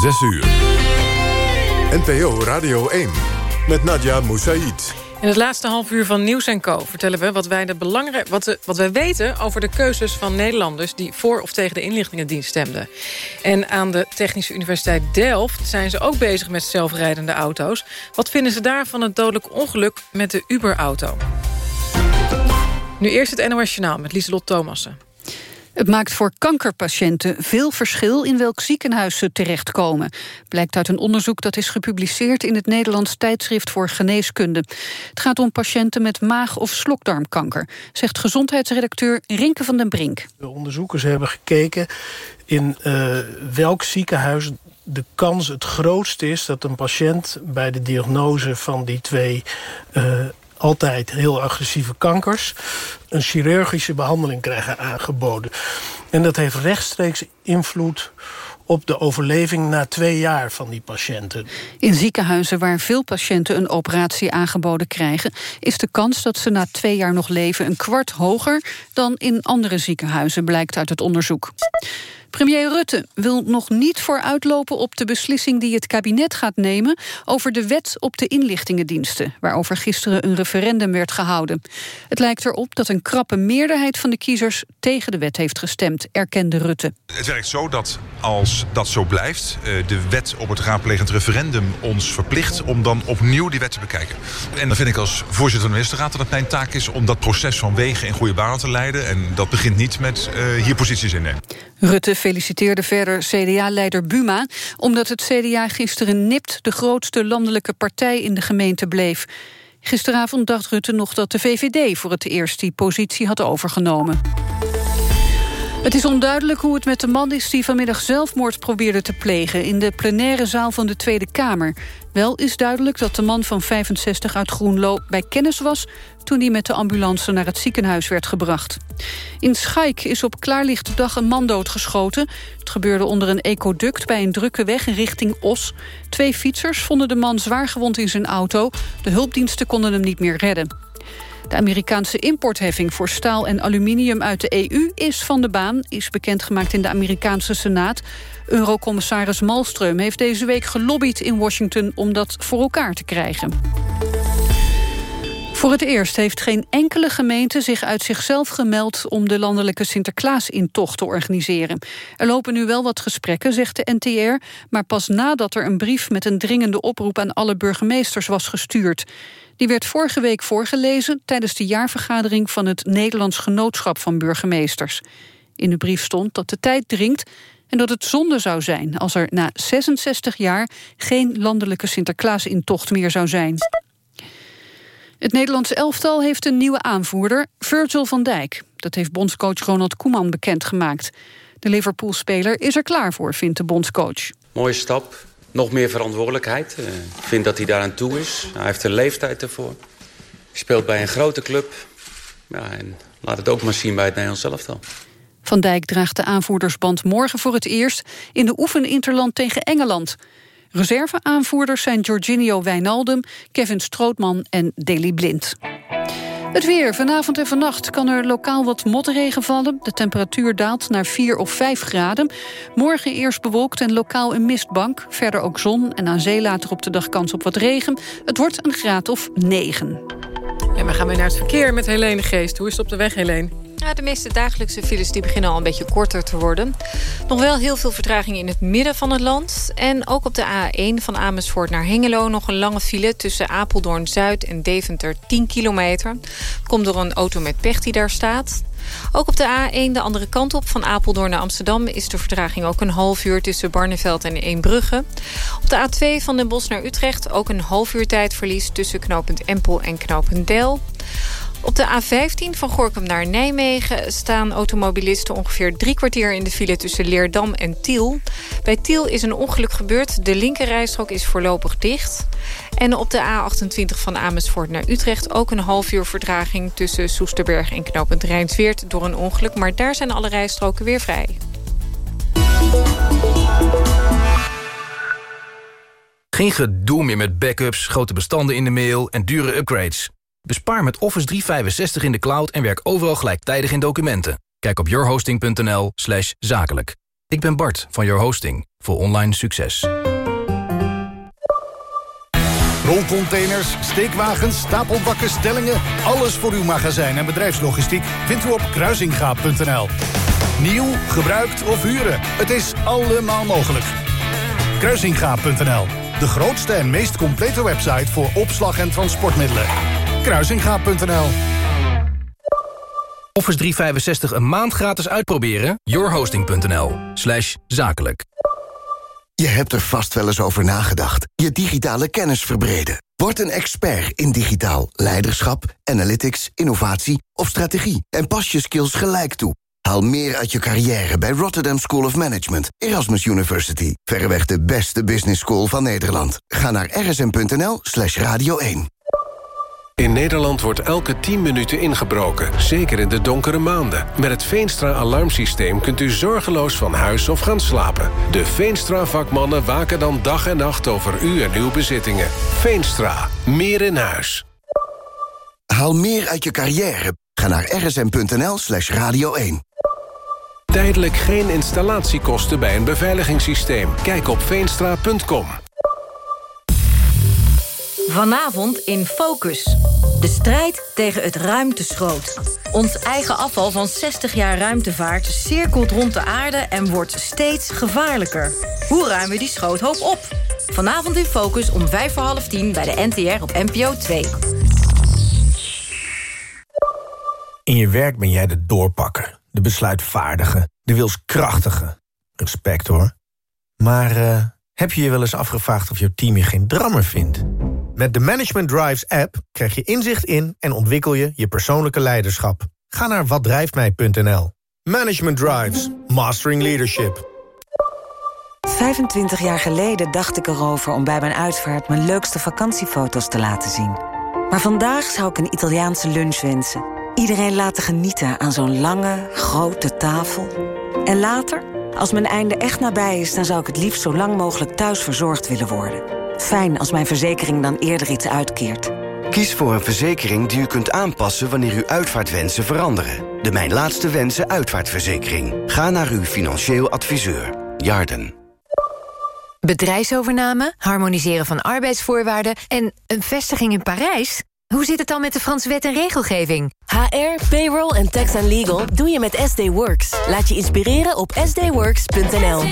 6 uur. NPO Radio 1 met Nadia Moussaïd. In het laatste half uur van Nieuws Co vertellen we wat wij, de belangrijk, wat, de, wat wij weten over de keuzes van Nederlanders... die voor of tegen de inlichtingendienst stemden. En aan de Technische Universiteit Delft zijn ze ook bezig met zelfrijdende auto's. Wat vinden ze daar van het dodelijk ongeluk met de Uber-auto? Nu eerst het NOS Journaal met Lieselot Thomassen. Het maakt voor kankerpatiënten veel verschil in welk ziekenhuis ze terechtkomen. Blijkt uit een onderzoek dat is gepubliceerd in het Nederlands tijdschrift voor geneeskunde. Het gaat om patiënten met maag- of slokdarmkanker, zegt gezondheidsredacteur Rinke van den Brink. De onderzoekers hebben gekeken in uh, welk ziekenhuis de kans het grootst is dat een patiënt bij de diagnose van die twee uh, altijd heel agressieve kankers... een chirurgische behandeling krijgen aangeboden. En dat heeft rechtstreeks invloed op de overleving na twee jaar van die patiënten. In ziekenhuizen waar veel patiënten een operatie aangeboden krijgen... is de kans dat ze na twee jaar nog leven een kwart hoger... dan in andere ziekenhuizen, blijkt uit het onderzoek. Premier Rutte wil nog niet vooruitlopen op de beslissing die het kabinet gaat nemen over de wet op de inlichtingendiensten, waarover gisteren een referendum werd gehouden. Het lijkt erop dat een krappe meerderheid van de kiezers tegen de wet heeft gestemd, erkende Rutte. Het werkt zo dat als dat zo blijft, eh, de wet op het raadplegend referendum ons verplicht om dan opnieuw die wet te bekijken. En dan vind ik als voorzitter van de ministerraad dat het mijn taak is om dat proces van wegen in goede banen te leiden. En dat begint niet met uh, hier posities innemen. Rutte feliciteerde verder CDA-leider Buma... omdat het CDA gisteren nipt de grootste landelijke partij in de gemeente bleef. Gisteravond dacht Rutte nog dat de VVD voor het eerst die positie had overgenomen. Het is onduidelijk hoe het met de man is die vanmiddag zelfmoord probeerde te plegen... in de plenaire zaal van de Tweede Kamer. Wel is duidelijk dat de man van 65 uit Groenlo bij kennis was... toen hij met de ambulance naar het ziekenhuis werd gebracht. In Schaik is op klaarlichte dag een man doodgeschoten. Het gebeurde onder een ecoduct bij een drukke weg richting Os. Twee fietsers vonden de man zwaargewond in zijn auto. De hulpdiensten konden hem niet meer redden. De Amerikaanse importheffing voor staal en aluminium uit de EU is van de baan, is bekendgemaakt in de Amerikaanse Senaat. Eurocommissaris Malmström heeft deze week gelobbyd in Washington om dat voor elkaar te krijgen. Voor het eerst heeft geen enkele gemeente zich uit zichzelf gemeld... om de landelijke Sinterklaas-intocht te organiseren. Er lopen nu wel wat gesprekken, zegt de NTR... maar pas nadat er een brief met een dringende oproep... aan alle burgemeesters was gestuurd. Die werd vorige week voorgelezen tijdens de jaarvergadering... van het Nederlands Genootschap van Burgemeesters. In de brief stond dat de tijd dringt en dat het zonde zou zijn als er na 66 jaar geen landelijke Sinterklaas-intocht meer zou zijn. Het Nederlandse elftal heeft een nieuwe aanvoerder, Virgil van Dijk. Dat heeft bondscoach Ronald Koeman bekendgemaakt. De Liverpool-speler is er klaar voor, vindt de bondscoach. Mooie stap, nog meer verantwoordelijkheid. Eh, ik vind dat hij daaraan toe is. Hij heeft de leeftijd ervoor. Hij speelt bij een grote club. Ja, en laat het ook maar zien bij het Nederlands elftal. Van Dijk draagt de aanvoerdersband morgen voor het eerst... in de oefeninterland tegen Engeland. Reserveaanvoerders zijn Jorginho Wijnaldum, Kevin Strootman en Daley Blind. Het weer. Vanavond en vannacht kan er lokaal wat motregen vallen. De temperatuur daalt naar 4 of 5 graden. Morgen eerst bewolkt en lokaal een mistbank. Verder ook zon en aan zee later op de dag kans op wat regen. Het wordt een graad of 9. En we gaan weer naar het verkeer met Helene Geest. Hoe is het op de weg, Helene? Ja, de meeste dagelijkse files die beginnen al een beetje korter te worden. Nog wel heel veel vertraging in het midden van het land. En ook op de A1 van Amersfoort naar Hengelo... nog een lange file tussen Apeldoorn-Zuid en Deventer 10 kilometer. Komt door een auto met pech die daar staat. Ook op de A1 de andere kant op van Apeldoorn naar Amsterdam... is de vertraging ook een half uur tussen Barneveld en Eembrugge. Op de A2 van Den Bosch naar Utrecht ook een half uur tijdverlies... tussen knooppunt Empel en knooppunt Del. Op de A15 van Gorkum naar Nijmegen staan automobilisten ongeveer drie kwartier in de file tussen Leerdam en Tiel. Bij Tiel is een ongeluk gebeurd. De linkerrijstrook is voorlopig dicht. En op de A28 van Amersfoort naar Utrecht ook een half uur verdraging tussen Soesterberg en knooppunt Rijnsweert door een ongeluk. Maar daar zijn alle rijstroken weer vrij. Geen gedoe meer met backups, grote bestanden in de mail en dure upgrades. Bespaar met Office 365 in de cloud en werk overal gelijktijdig in documenten. Kijk op yourhosting.nl zakelijk. Ik ben Bart van Your Hosting voor online succes. Rolcontainers, steekwagens, stapelbakken, stellingen... alles voor uw magazijn en bedrijfslogistiek vindt u op kruisingaap.nl. Nieuw, gebruikt of huren, het is allemaal mogelijk. Kruisingaap.nl, de grootste en meest complete website... voor opslag en transportmiddelen. Kruisingaap.nl Office 365 een maand gratis uitproberen? yourhosting.nl slash zakelijk. Je hebt er vast wel eens over nagedacht. Je digitale kennis verbreden. Word een expert in digitaal leiderschap, analytics, innovatie of strategie. En pas je skills gelijk toe. Haal meer uit je carrière bij Rotterdam School of Management, Erasmus University. Verreweg de beste business school van Nederland. Ga naar rsm.nl slash radio 1. In Nederland wordt elke 10 minuten ingebroken, zeker in de donkere maanden. Met het Veenstra-alarmsysteem kunt u zorgeloos van huis of gaan slapen. De Veenstra-vakmannen waken dan dag en nacht over u en uw bezittingen. Veenstra, meer in huis. Haal meer uit je carrière. Ga naar rsm.nl slash radio 1. Tijdelijk geen installatiekosten bij een beveiligingssysteem. Kijk op veenstra.com. Vanavond in Focus. De strijd tegen het ruimteschroot. Ons eigen afval van 60 jaar ruimtevaart cirkelt rond de aarde... en wordt steeds gevaarlijker. Hoe ruimen we die schroothoop op? Vanavond in Focus om vijf voor half tien bij de NTR op NPO 2. In je werk ben jij de doorpakker, de besluitvaardige, de wilskrachtige. Respect hoor. Maar uh, heb je je wel eens afgevraagd of jouw team je geen drammer vindt? Met de Management Drives app krijg je inzicht in en ontwikkel je je persoonlijke leiderschap. Ga naar watdrijftmij.nl. Management Drives, Mastering Leadership. 25 jaar geleden dacht ik erover om bij mijn uitvaart... mijn leukste vakantiefoto's te laten zien. Maar vandaag zou ik een Italiaanse lunch wensen. Iedereen laten genieten aan zo'n lange, grote tafel. En later, als mijn einde echt nabij is... dan zou ik het liefst zo lang mogelijk thuis verzorgd willen worden... Fijn als mijn verzekering dan eerder iets uitkeert. Kies voor een verzekering die u kunt aanpassen wanneer uw uitvaartwensen veranderen. De Mijn Laatste Wensen uitvaartverzekering. Ga naar uw financieel adviseur. Jarden. Bedrijfsovername, harmoniseren van arbeidsvoorwaarden en een vestiging in Parijs? Hoe zit het dan met de Franse wet en regelgeving? HR, payroll en tax and legal doe je met SD Works. Laat je inspireren op sdworks.nl.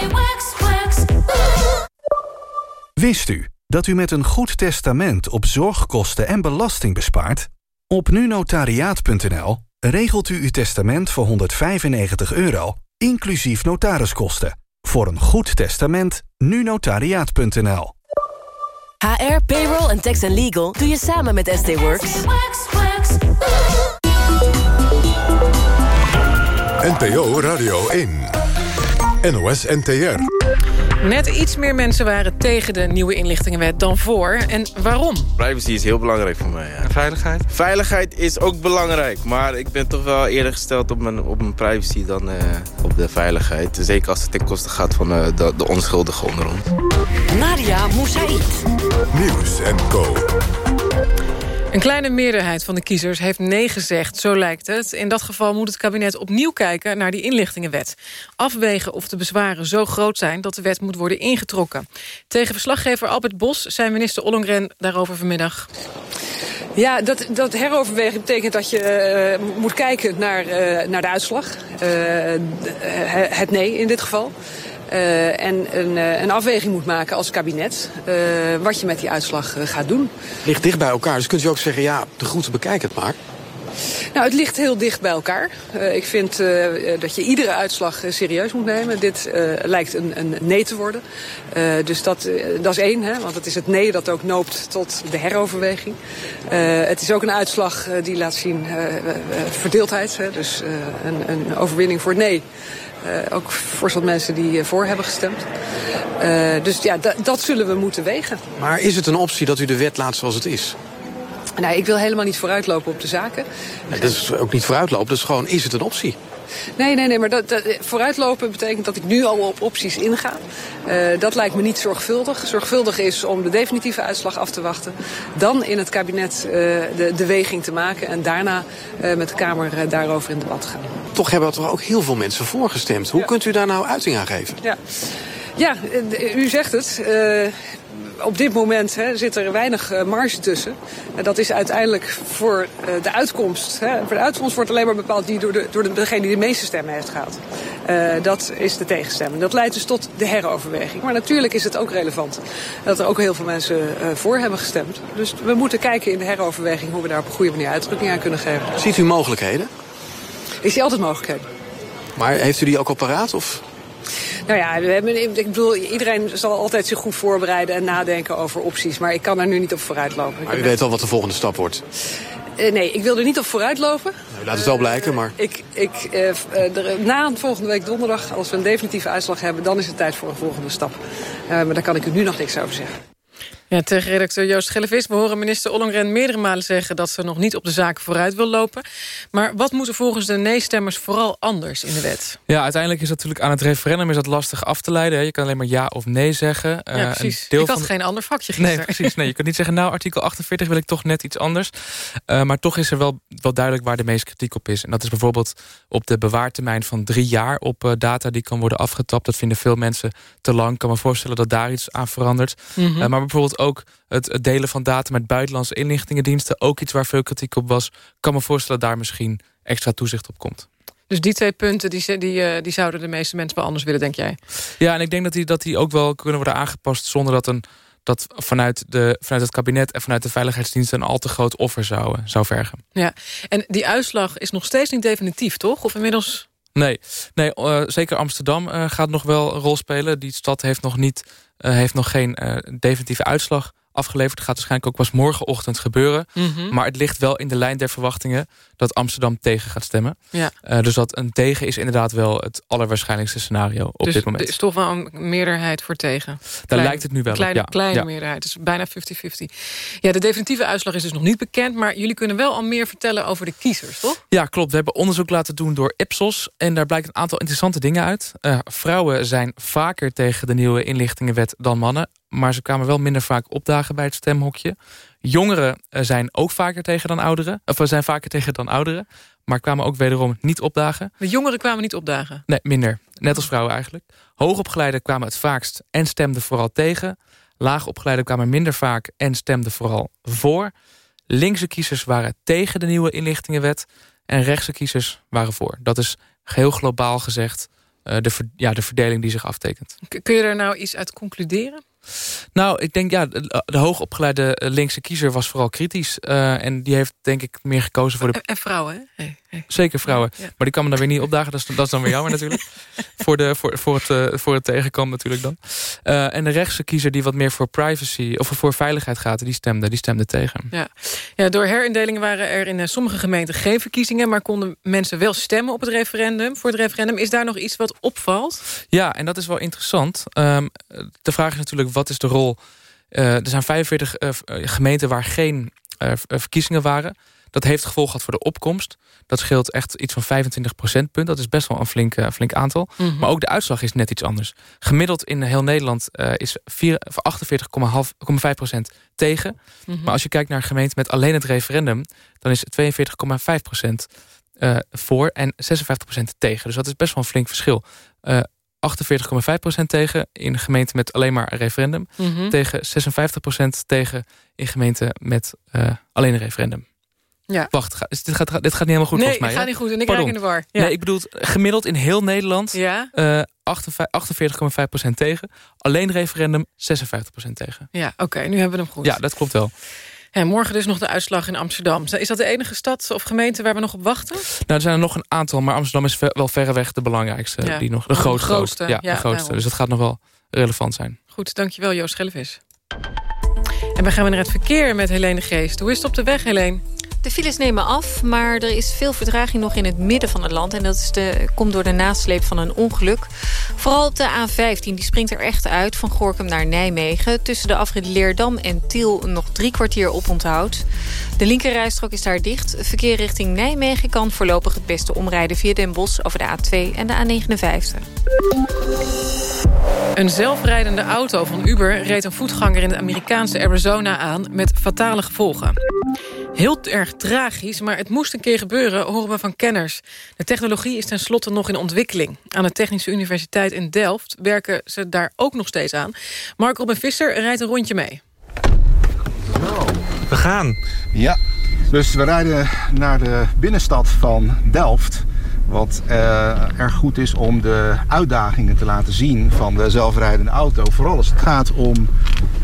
Wist u dat u met een goed testament op zorgkosten en belasting bespaart? Op nunotariaat.nl regelt u uw testament voor 195 euro, inclusief notariskosten. Voor een goed testament, nunotariaat.nl. HR, payroll en tax and legal doe je samen met SD Works. NPO Radio 1. NOS NTR. Net iets meer mensen waren tegen de nieuwe inlichtingenwet dan voor. En waarom? Privacy is heel belangrijk voor mij. Ja. En veiligheid? Veiligheid is ook belangrijk. Maar ik ben toch wel eerder gesteld op mijn, op mijn privacy dan uh, op de veiligheid. Zeker als het ten koste gaat van uh, de, de onschuldigen onder ons. Nadia Moussaïd. Nieuws en Co. Een kleine meerderheid van de kiezers heeft nee gezegd, zo lijkt het. In dat geval moet het kabinet opnieuw kijken naar die inlichtingenwet. Afwegen of de bezwaren zo groot zijn dat de wet moet worden ingetrokken. Tegen verslaggever Albert Bos zei minister Ollongren daarover vanmiddag. Ja, dat, dat heroverwegen betekent dat je uh, moet kijken naar, uh, naar de uitslag. Uh, het nee in dit geval. Uh, en een, uh, een, afweging moet maken als kabinet uh, wat je met die uitslag gaat doen. Ligt dicht bij elkaar, dus kunt u ook zeggen, ja, de groeten bekijk het maar. Nou, het ligt heel dicht bij elkaar. ik vind dat je iedere uitslag serieus moet nemen. Dit lijkt een, een, nee te worden. dus dat, dat is één, hè, want het is het nee dat ook noopt tot de heroverweging. het is ook een uitslag die laat zien verdeeldheid. Hè, dus een, een overwinning voor nee. Uh, ook voor mensen die voor hebben gestemd. Uh, dus ja, dat zullen we moeten wegen. Maar is het een optie dat u de wet laat zoals het is? Nou, ik wil helemaal niet vooruitlopen op de zaken. Nee, dat is ook niet vooruitlopen, dat is gewoon, is het een optie? Nee, nee, nee, maar dat, dat, vooruitlopen betekent dat ik nu al op opties inga. Uh, dat lijkt me niet zorgvuldig. Zorgvuldig is om de definitieve uitslag af te wachten. Dan in het kabinet uh, de, de weging te maken. En daarna uh, met de Kamer daarover in debat gaan. Toch hebben er toch ook heel veel mensen voorgestemd. Hoe ja. kunt u daar nou uiting aan geven? Ja. Ja, u zegt het. Uh, op dit moment hè, zit er weinig uh, marge tussen. En dat is uiteindelijk voor uh, de uitkomst. Hè. Voor de uitkomst wordt alleen maar bepaald die door, de, door de, degene die de meeste stemmen heeft gehad. Uh, dat is de tegenstemming. Dat leidt dus tot de heroverweging. Maar natuurlijk is het ook relevant dat er ook heel veel mensen voor hebben gestemd. Dus we moeten kijken in de heroverweging hoe we daar op een goede manier uitdrukking aan kunnen geven. Ziet u mogelijkheden? Ik zie altijd mogelijkheden. Maar heeft u die ook al paraat? Of? Nou ja, we hebben, ik bedoel, iedereen zal altijd zich goed voorbereiden en nadenken over opties. Maar ik kan er nu niet op vooruitlopen. Maar u weet al wat de volgende stap wordt? Uh, nee, ik wil er niet op vooruitlopen. Nou, laat het wel blijken, maar... Uh, ik, ik, uh, er, na volgende week donderdag, als we een definitieve uitslag hebben... dan is het tijd voor een volgende stap. maar daar kan ik u nu nog niks over zeggen. Ja, tegen redacteur Joost Gellevis. We horen minister Ollongren meerdere malen zeggen... dat ze nog niet op de zaken vooruit wil lopen. Maar wat moet er volgens de nee-stemmers vooral anders in de wet? Ja, uiteindelijk is natuurlijk aan het referendum is dat lastig af te leiden. Je kan alleen maar ja of nee zeggen. Ja, uh, precies. Ik had van... geen ander vakje gisteren. Nee, precies. Nee, je kunt niet zeggen, nou, artikel 48 wil ik toch net iets anders. Uh, maar toch is er wel, wel duidelijk waar de meeste kritiek op is. En dat is bijvoorbeeld op de bewaartermijn van drie jaar... op uh, data die kan worden afgetapt. Dat vinden veel mensen te lang. Ik kan me voorstellen dat daar iets aan verandert. Mm -hmm. maar bijvoorbeeld ook het, delen van data met buitenlandse inlichtingendiensten... ook iets waar veel kritiek op was. kan me voorstellen dat daar misschien extra toezicht op komt. Dus die twee punten die, die, die zouden de meeste mensen wel anders willen, denk jij? Ja, en ik denk dat die, dat die ook wel kunnen worden aangepast... zonder dat, een, dat vanuit, de, vanuit het kabinet en vanuit de veiligheidsdienst... een al te groot offer zou, zou vergen. Ja, en die uitslag is nog steeds niet definitief, toch? Of inmiddels... Nee, nee uh, zeker Amsterdam uh, gaat nog wel een rol spelen. Die stad heeft nog, niet, uh, heeft nog geen definitieve uitslag afgeleverd. Gaat waarschijnlijk ook pas morgenochtend gebeuren. Mm -hmm. Maar het ligt wel in de lijn der verwachtingen... dat Amsterdam tegen gaat stemmen. Ja. Uh, dus dat een tegen is inderdaad wel het allerwaarschijnlijkste scenario op dus dit moment. er is toch wel een meerderheid voor tegen? Daar lijkt het nu wel kleine, op, ja. Kleine ja. meerderheid, dus bijna 50-50. Ja, de definitieve uitslag is dus nog niet bekend... maar jullie kunnen wel al meer vertellen over de kiezers, toch? Ja, klopt. We hebben onderzoek laten doen door Ipsos... en daar blijkt een aantal interessante dingen uit. Uh, vrouwen zijn vaker tegen de nieuwe inlichtingenwet dan mannen maar ze kwamen wel minder vaak opdagen bij het stemhokje. Jongeren zijn ook vaker tegen dan ouderen. Of zijn vaker tegen dan ouderen. Maar kwamen ook wederom niet opdagen. De jongeren kwamen niet opdagen? Nee, minder. Net als vrouwen eigenlijk. Hoogopgeleiden kwamen het vaakst en stemden vooral tegen. Laagopgeleiden kwamen minder vaak en stemden vooral voor. Linkse kiezers waren tegen de nieuwe inlichtingenwet. En rechtse kiezers waren voor. Dat is heel globaal gezegd de, ja, de verdeling die zich aftekent. Kun je er nou iets uit concluderen? Nou, ik denk ja, de, de hoogopgeleide linkse kiezer was vooral kritisch. Uh, en die heeft denk ik meer gekozen voor de... En, en vrouwen, hè? Zeker vrouwen. Ja. Maar die kan me dan weer niet opdagen. Dat is, dat is dan weer jammer natuurlijk. voor, de, voor, voor, het, uh, voor het tegenkomen natuurlijk dan. Uh, en de rechtse kiezer die wat meer voor privacy... of voor veiligheid gaat, die stemde, die stemde tegen. Ja. ja, door herindelingen waren er in sommige gemeenten geen verkiezingen... maar konden mensen wel stemmen op het referendum. Voor het referendum is daar nog iets wat opvalt? Ja, en dat is wel interessant. Um, de vraag is natuurlijk, wat is de rol... Uh, er zijn 45 uh, gemeenten waar geen verkiezingen waren. Dat heeft gevolg gehad voor de opkomst. Dat scheelt echt iets van 25 procentpunt. Dat is best wel een flink, flink aantal. Mm -hmm. Maar ook de uitslag is net iets anders. Gemiddeld in heel Nederland is 48,5 procent tegen. Mm -hmm. Maar als je kijkt naar gemeenten met alleen het referendum... dan is 42,5 procent voor en 56 procent tegen. Dus dat is best wel een flink verschil. 48,5% tegen in gemeenten met alleen maar een referendum. Mm -hmm. Tegen 56% tegen in gemeenten met uh, alleen een referendum. Ja. Wacht, dit, gaat, dit gaat niet helemaal goed nee, volgens mij. Nee, gaat niet goed en ik raak in de war. Ja. Nee, ik bedoel gemiddeld in heel Nederland ja? uh, 48,5% tegen. Alleen referendum 56% tegen. Ja, oké, okay, nu hebben we hem goed. Ja, dat klopt wel. En morgen dus nog de uitslag in Amsterdam. Is dat de enige stad of gemeente waar we nog op wachten? Nou, er zijn er nog een aantal, maar Amsterdam is wel verreweg de belangrijkste. Ja. Die nog, de grootste. De grootste. Ja, ja, de grootste. Dus dat gaat nog wel relevant zijn. Goed, dankjewel Joost Gellevis. En we gaan weer naar het verkeer met Helene Geest. Hoe is het op de weg, Helene? De files nemen af, maar er is veel vertraging nog in het midden van het land. En dat is de, komt door de nasleep van een ongeluk. Vooral op de A15, die springt er echt uit van Gorkum naar Nijmegen. Tussen de afrit Leerdam en Tiel nog drie kwartier op onthoud. De linkerrijstrook is daar dicht. Verkeer richting Nijmegen kan voorlopig het beste omrijden via Den Bosch... over de A2 en de A59. Een zelfrijdende auto van Uber reed een voetganger in het Amerikaanse Arizona aan... met fatale gevolgen. Heel erg tragisch, maar het moest een keer gebeuren, horen we van kenners. De technologie is tenslotte nog in ontwikkeling. Aan de Technische Universiteit in Delft werken ze daar ook nog steeds aan. Mark Robin Visser rijdt een rondje mee. We gaan. Ja, dus we rijden naar de binnenstad van Delft. Wat uh, erg goed is om de uitdagingen te laten zien van de zelfrijdende auto. Vooral als het gaat om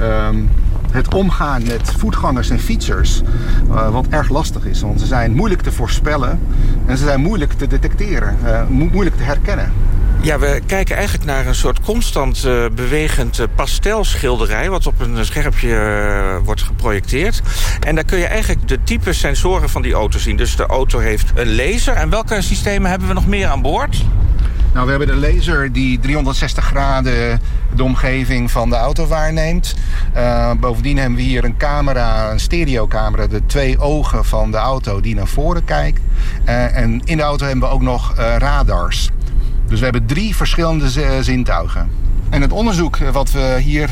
um, het omgaan met voetgangers en fietsers. Uh, wat erg lastig is, want ze zijn moeilijk te voorspellen en ze zijn moeilijk te detecteren, mo moeilijk te herkennen. Ja, we kijken eigenlijk naar een soort constant uh, bewegend pastelschilderij... wat op een schermpje wordt geprojecteerd. En daar kun je eigenlijk de type sensoren van die auto zien. Dus de auto heeft een laser. En welke systemen hebben we nog meer aan boord? Nou, we hebben de laser die 360 graden de omgeving van de auto waarneemt. Uh, bovendien hebben we hier een camera, een stereocamera, de twee ogen van de auto die naar voren kijkt. Uh, en in de auto hebben we ook nog uh, radars. Dus we hebben drie verschillende zintuigen. En het onderzoek wat we hier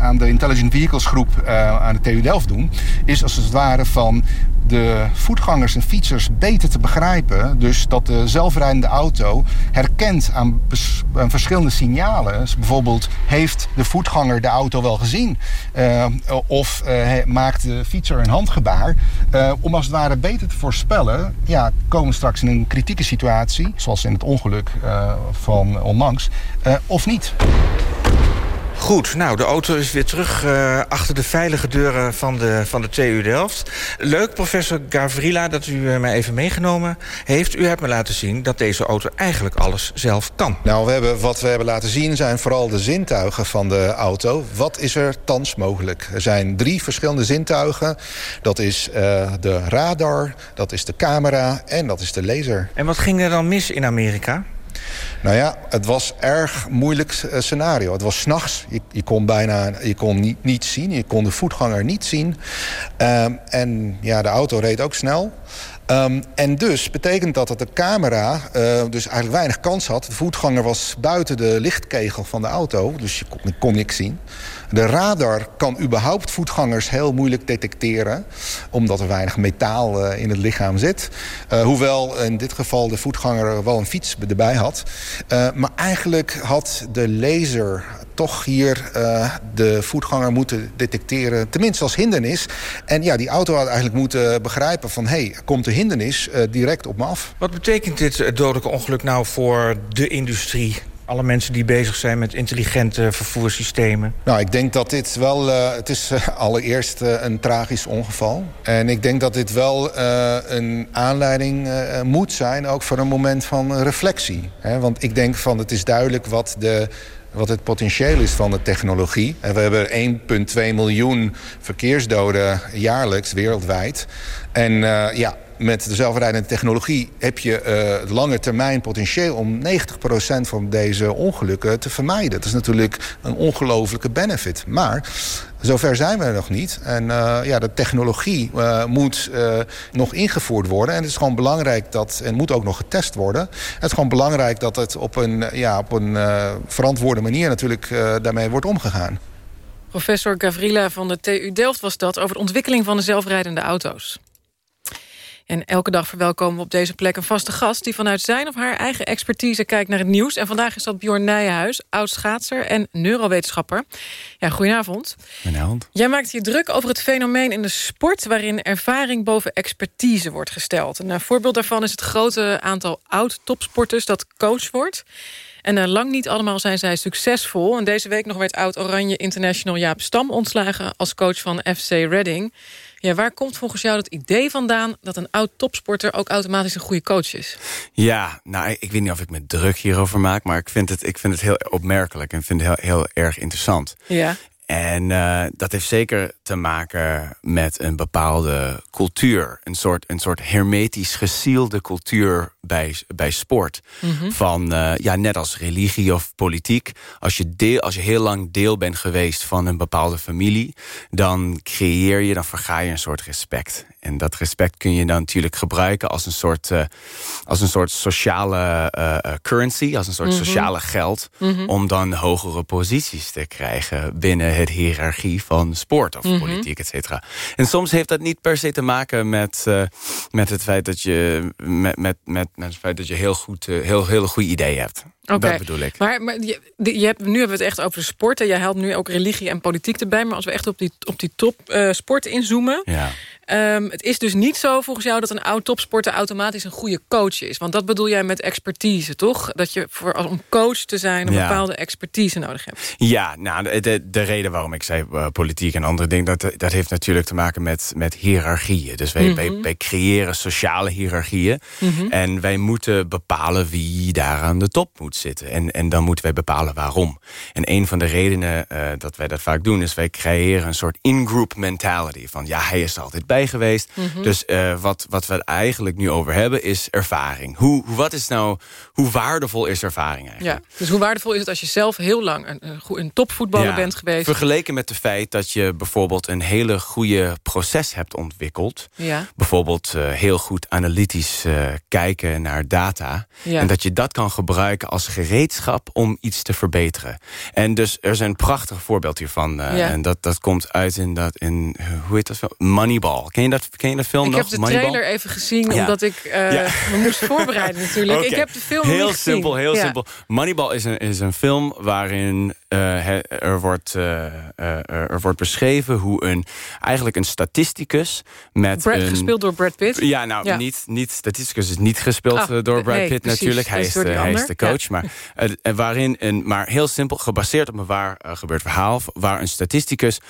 aan de Intelligent Vehicles groep aan de TU Delft doen... is als het ware van de voetgangers en fietsers beter te begrijpen. Dus dat de zelfrijdende auto herkent aan, verschillende signalen. Dus bijvoorbeeld, heeft de voetganger de auto wel gezien? Uh, of maakt de fietser een handgebaar? om als het ware beter te voorspellen... Ja, komen we straks in een kritieke situatie... zoals in het ongeluk van onlangs, of niet. Goed, nou, de auto is weer terug uh, achter de veilige deuren van de, van de TU Delft. Leuk, professor Gavrila, dat u uh, mij even meegenomen heeft. U hebt me laten zien dat deze auto eigenlijk alles zelf kan. Nou, we hebben, wat we hebben laten zien zijn vooral de zintuigen van de auto. Wat is er thans mogelijk? Er zijn drie verschillende zintuigen. Dat is uh, de radar, dat is de camera en dat is de laser. En wat ging er dan mis in Amerika? Nou ja, het was erg moeilijk scenario. Het was s'nachts. Je, je kon bijna je kon niet, niet zien. Je kon de voetganger niet zien. Um, en ja, de auto reed ook snel. Um, en dus betekent dat dat de camera uh, dus eigenlijk weinig kans had. De voetganger was buiten de lichtkegel van de auto. Dus je kon, kon niks zien. De radar kan überhaupt voetgangers heel moeilijk detecteren. Omdat er weinig metaal uh, in het lichaam zit. Uh, hoewel in dit geval de voetganger wel een fiets erbij had. Maar eigenlijk had de laser toch hier uh, de voetganger moeten detecteren. Tenminste als hindernis. En ja, die auto had eigenlijk moeten begrijpen van... hé, hey, komt de hindernis uh, direct op me af. Wat betekent dit dodelijke ongeluk nou voor de industrie? alle mensen die bezig zijn met intelligente vervoerssystemen? Nou, ik denk dat dit wel... Uh, het is uh, allereerst uh, een tragisch ongeval. En ik denk dat dit wel een aanleiding moet zijn... ook voor een moment van reflectie. Hè? Want ik denk van het is duidelijk wat de wat het potentieel is van de technologie. En we hebben 1,2 miljoen verkeersdoden jaarlijks wereldwijd. En uh, ja, met de zelfrijdende technologie heb je uh, lange termijn potentieel... om 90% van deze ongelukken te vermijden. Dat is natuurlijk een ongelofelijke benefit. Maar zover zijn we er nog niet. En uh, ja, de technologie uh, moet nog ingevoerd worden. En het is gewoon belangrijk dat... en moet ook nog getest worden. Het is gewoon belangrijk dat het op een, ja, op een verantwoorde manier... natuurlijk daarmee wordt omgegaan. Professor Gavrila van de TU Delft was dat... over de ontwikkeling van de zelfrijdende auto's. En elke dag verwelkomen we op deze plek een vaste gast... die vanuit zijn of haar eigen expertise kijkt naar het nieuws. En vandaag is dat Bjorn Nijenhuis, oud-schaatser en neurowetenschapper. Ja, goedenavond. Goedenavond. Jij maakt je druk over het fenomeen in de sport... waarin ervaring boven expertise wordt gesteld. Een voorbeeld daarvan is het grote aantal oud-topsporters dat coach wordt... En uh, lang niet allemaal zijn zij succesvol. En deze week nog werd oud-Oranje International Jaap Stam ontslagen... als coach van FC Reading. Ja, waar komt volgens jou het idee vandaan... dat een oud-topsporter ook automatisch een goede coach is? Ja, nou, ik weet niet of ik me druk hierover maak... maar ik vind het, ik vind het heel opmerkelijk en vind het heel, heel erg interessant. Ja. En uh, dat heeft zeker te maken met een bepaalde cultuur. Een soort, een soort hermetisch gesielde cultuur bij, bij sport. Mm -hmm. Van, uh, ja, net als religie of politiek. Als je, deel, als je heel lang deel bent geweest van een bepaalde familie... dan creëer je, dan verga je een soort respect. En dat respect kun je dan natuurlijk gebruiken als een soort, uh, als een soort sociale uh, currency, als een soort mm -hmm. sociale geld, mm -hmm. om dan hogere posities te krijgen binnen het hiërarchie van sport of mm -hmm. politiek, et cetera. En soms heeft dat niet per se te maken met, uh, met het feit dat je met, met, met, met het feit dat je heel goed, heel, heel goede ideeën hebt. Okay. Dat bedoel ik. Maar, maar je, je hebt, nu hebben we het echt over de sport. En jij haalt nu ook religie en politiek erbij. Maar als we echt op die, op die top uh, sport inzoomen... Ja. Um, het is dus niet zo volgens jou dat een oud topsporter automatisch een goede coach is. Want dat bedoel jij met expertise, toch? Dat je voor, om coach te zijn een ja. bepaalde expertise nodig hebt. Ja, nou, de, de reden waarom ik zei uh, politiek en andere dingen... Dat, dat heeft natuurlijk te maken met, met hiërarchieën. Dus wij, mm -hmm. wij, wij, creëren sociale hiërarchieën. Mm -hmm. En wij moeten bepalen wie daar aan de top moet zitten. En, en dan moeten wij bepalen waarom. En een van de redenen uh, dat wij dat vaak doen... is wij creëren een soort in-group mentality. Van ja, hij is er altijd bij geweest. Mm -hmm. Dus uh, wat, wat we het eigenlijk nu over hebben is ervaring. Hoe, wat is nou, hoe waardevol is ervaring eigenlijk? Ja, dus hoe waardevol is het als je zelf heel lang een, een topvoetballer ja, bent geweest? Vergeleken met het feit dat je bijvoorbeeld een hele goede proces hebt ontwikkeld. Ja. Bijvoorbeeld uh, heel goed analytisch kijken naar data. Ja. En dat je dat kan gebruiken als gereedschap om iets te verbeteren. En dus er is een prachtig voorbeeld hiervan. Uh, ja. En dat, dat komt uit in dat in hoe heet dat film? Moneyball. Ken je dat, ken je dat film ik nog? Ik heb de Moneyball? trailer even gezien, omdat ik ja. me moest voorbereiden natuurlijk. okay. Ik heb de film heel niet simpel, gezien. Heel ja. simpel. Moneyball is een, is een film waarin uh, er, wordt, uh, er wordt beschreven hoe een, eigenlijk een statisticus met Brad, een... Gespeeld door Brad Pitt? Ja, nou, ja. Niet, niet, statisticus is niet gespeeld ah, door Brad nee, Pitt precies. natuurlijk. Hij is, de, hij is de coach. Ja. Maar, waarin een, maar heel simpel, gebaseerd op een waar gebeurd verhaal... waar een statisticus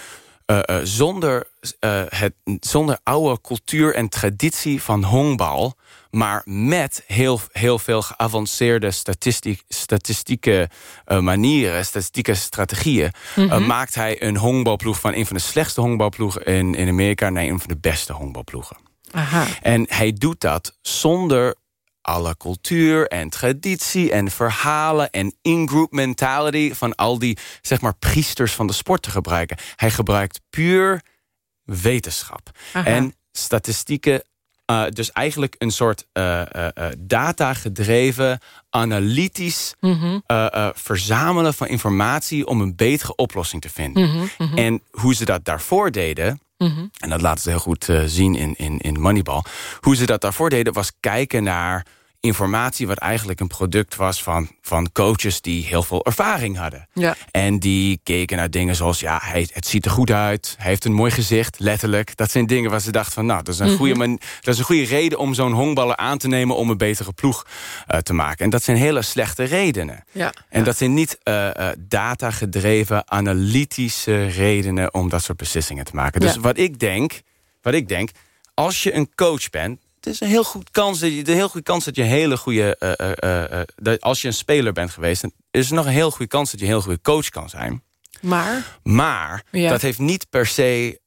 uh, uh, zonder, uh, het, zonder oude cultuur en traditie van honkbal... maar met heel, heel veel geavanceerde statistiek, statistieke manieren... statistieke strategieën... Mm -hmm. maakt hij een honkbalploeg van een van de slechtste honkbalploegen in, in Amerika... naar een van de beste honkbalploegen. Aha. En hij doet dat zonder alle cultuur en traditie en verhalen en in-group mentality... van al die, zeg maar, priesters van de sport te gebruiken. Hij gebruikt puur wetenschap. Aha. En statistieken, uh, dus eigenlijk een soort uh, uh, data-gedreven, analytisch Mhm. mm -hmm. verzamelen van informatie... om een betere oplossing te vinden. Mm -hmm, mm -hmm. En hoe ze dat daarvoor deden... Mhm. En dat laten ze heel goed uh, zien in, in, in Moneyball. Hoe ze dat daarvoor deden was kijken naar informatie... wat eigenlijk een product was van, van coaches die heel veel ervaring hadden. Ja. En die keken naar dingen zoals... ja, hij, het ziet er goed uit, hij heeft een mooi gezicht, letterlijk. Dat zijn dingen waar ze dachten van... nou, dat is een, Mhm. goede, man, dat is een goede reden om zo'n honkballer aan te nemen... om een betere ploeg uh, te maken. En dat zijn hele slechte redenen. Ja. En ja. dat zijn niet uh, data-gedreven, analytische redenen... om dat soort beslissingen te maken. Dus Ja. wat ik denk, wat ik denk, als je een coach bent... het is een heel goed kans dat je, een heel goede kans dat je hele goede... eh, eh, eh, dat als je een speler bent geweest... is er nog een heel goede kans dat je een heel goede coach kan zijn. Maar? Maar Ja. dat heeft niet per se...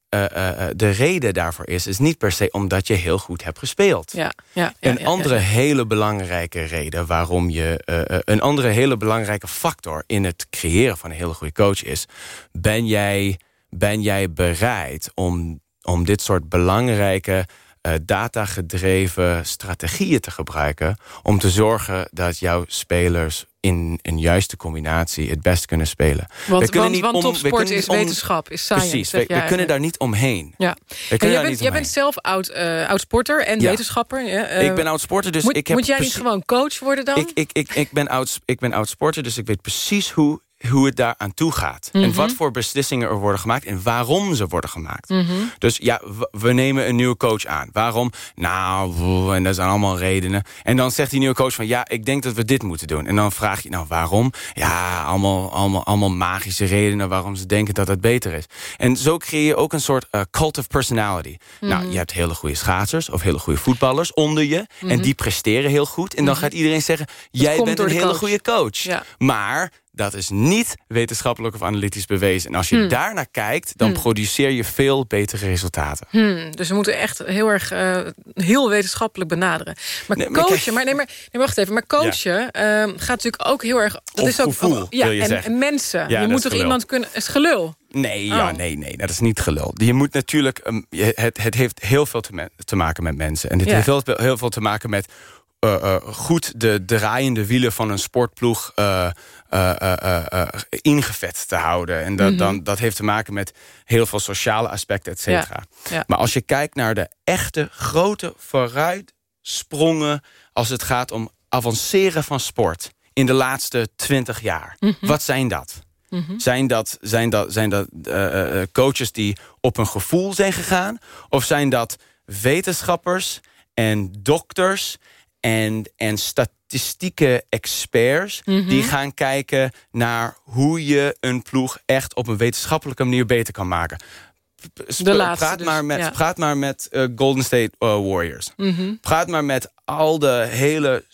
de reden daarvoor is, is niet per se omdat je heel goed hebt gespeeld. Ja, ja, ja, een andere ja. hele belangrijke reden waarom je... een andere hele belangrijke factor in het creëren van een hele goede coach is... ben jij, ben jij bereid om, om dit soort belangrijke... eh, datagedreven strategieën te gebruiken... om te zorgen dat jouw spelers in een juiste combinatie het best kunnen spelen. Want, We kunnen want, niet want om- we topsport is om- wetenschap, is science. Precies, we, we jij. kunnen daar niet omheen. Ja. We En kunnen jij, bent, jij bent zelf oud, eh, oud sporter en Ja. wetenschapper. Ja, eh, Ik ben oud sporter, dus moet, ik heb Moet jij niet gewoon coach worden dan? Ik, ik, ik, ik, ben oud, ik ben oud sporter, dus ik weet precies hoe, hoe het daar aan toe gaat. En Mhm. wat voor beslissingen er worden gemaakt en waarom ze worden gemaakt. Mhm. Dus ja, we nemen een nieuwe coach aan. Waarom? Nou, en dat zijn allemaal redenen. En dan zegt die nieuwe coach van... ja, ik denk dat we dit moeten doen. En dan vraag je, nou, waarom? Ja, allemaal, allemaal, allemaal magische redenen... waarom ze denken dat het beter is. En zo creëer je ook een soort uh, cult of personality. Nou, Mhm. je hebt hele goede schaatsers... of hele goede voetballers onder je... en die presteren heel goed. En dan gaat iedereen zeggen... jij bent een hele goede coach. Ja. Maar dat is niet wetenschappelijk of analytisch bewezen. En als je Hmm. daarnaar kijkt, dan Hmm. produceer je veel betere resultaten. Hmm, dus we moeten echt heel erg eh, heel wetenschappelijk benaderen. Maar Nee, maar coachen, kijk- maar, nee, maar nee, wacht even. Maar coachen ehm, gaat natuurlijk ook heel erg. Dat is ook gevoel, ja, en, mensen. Ja, je moet toch gelul. iemand kunnen. Is gelul. Nee, Oh. ja, nee, nee, dat is niet gelul. Je moet natuurlijk, ehm, het, het heeft heel veel te, te maken met mensen. En het Ja. heeft heel, veel- heel veel te maken met goed de draaiende wielen van een sportploeg eh, eh, eh, eh, eh, ingevet te houden. En dat, Mhm. dan, dat heeft te maken met heel veel sociale aspecten, et cetera. Ja, ja. Maar als je kijkt naar de echte grote vooruitsprongen... als het gaat om avanceren van sport in de laatste twintig jaar. Mhm. Wat zijn dat? Mhm. Zijn dat, zijn dat, zijn dat eh, eh, coaches die op een gevoel zijn gegaan? Of zijn dat wetenschappers en dokters en, en statistieke experts... Mhm. die gaan kijken naar hoe je een ploeg echt op een wetenschappelijke manier beter kan maken? De laatste praat, dus, maar met, ja. praat maar met Golden State eh, Warriors. Mhm. Praat maar met al de hele,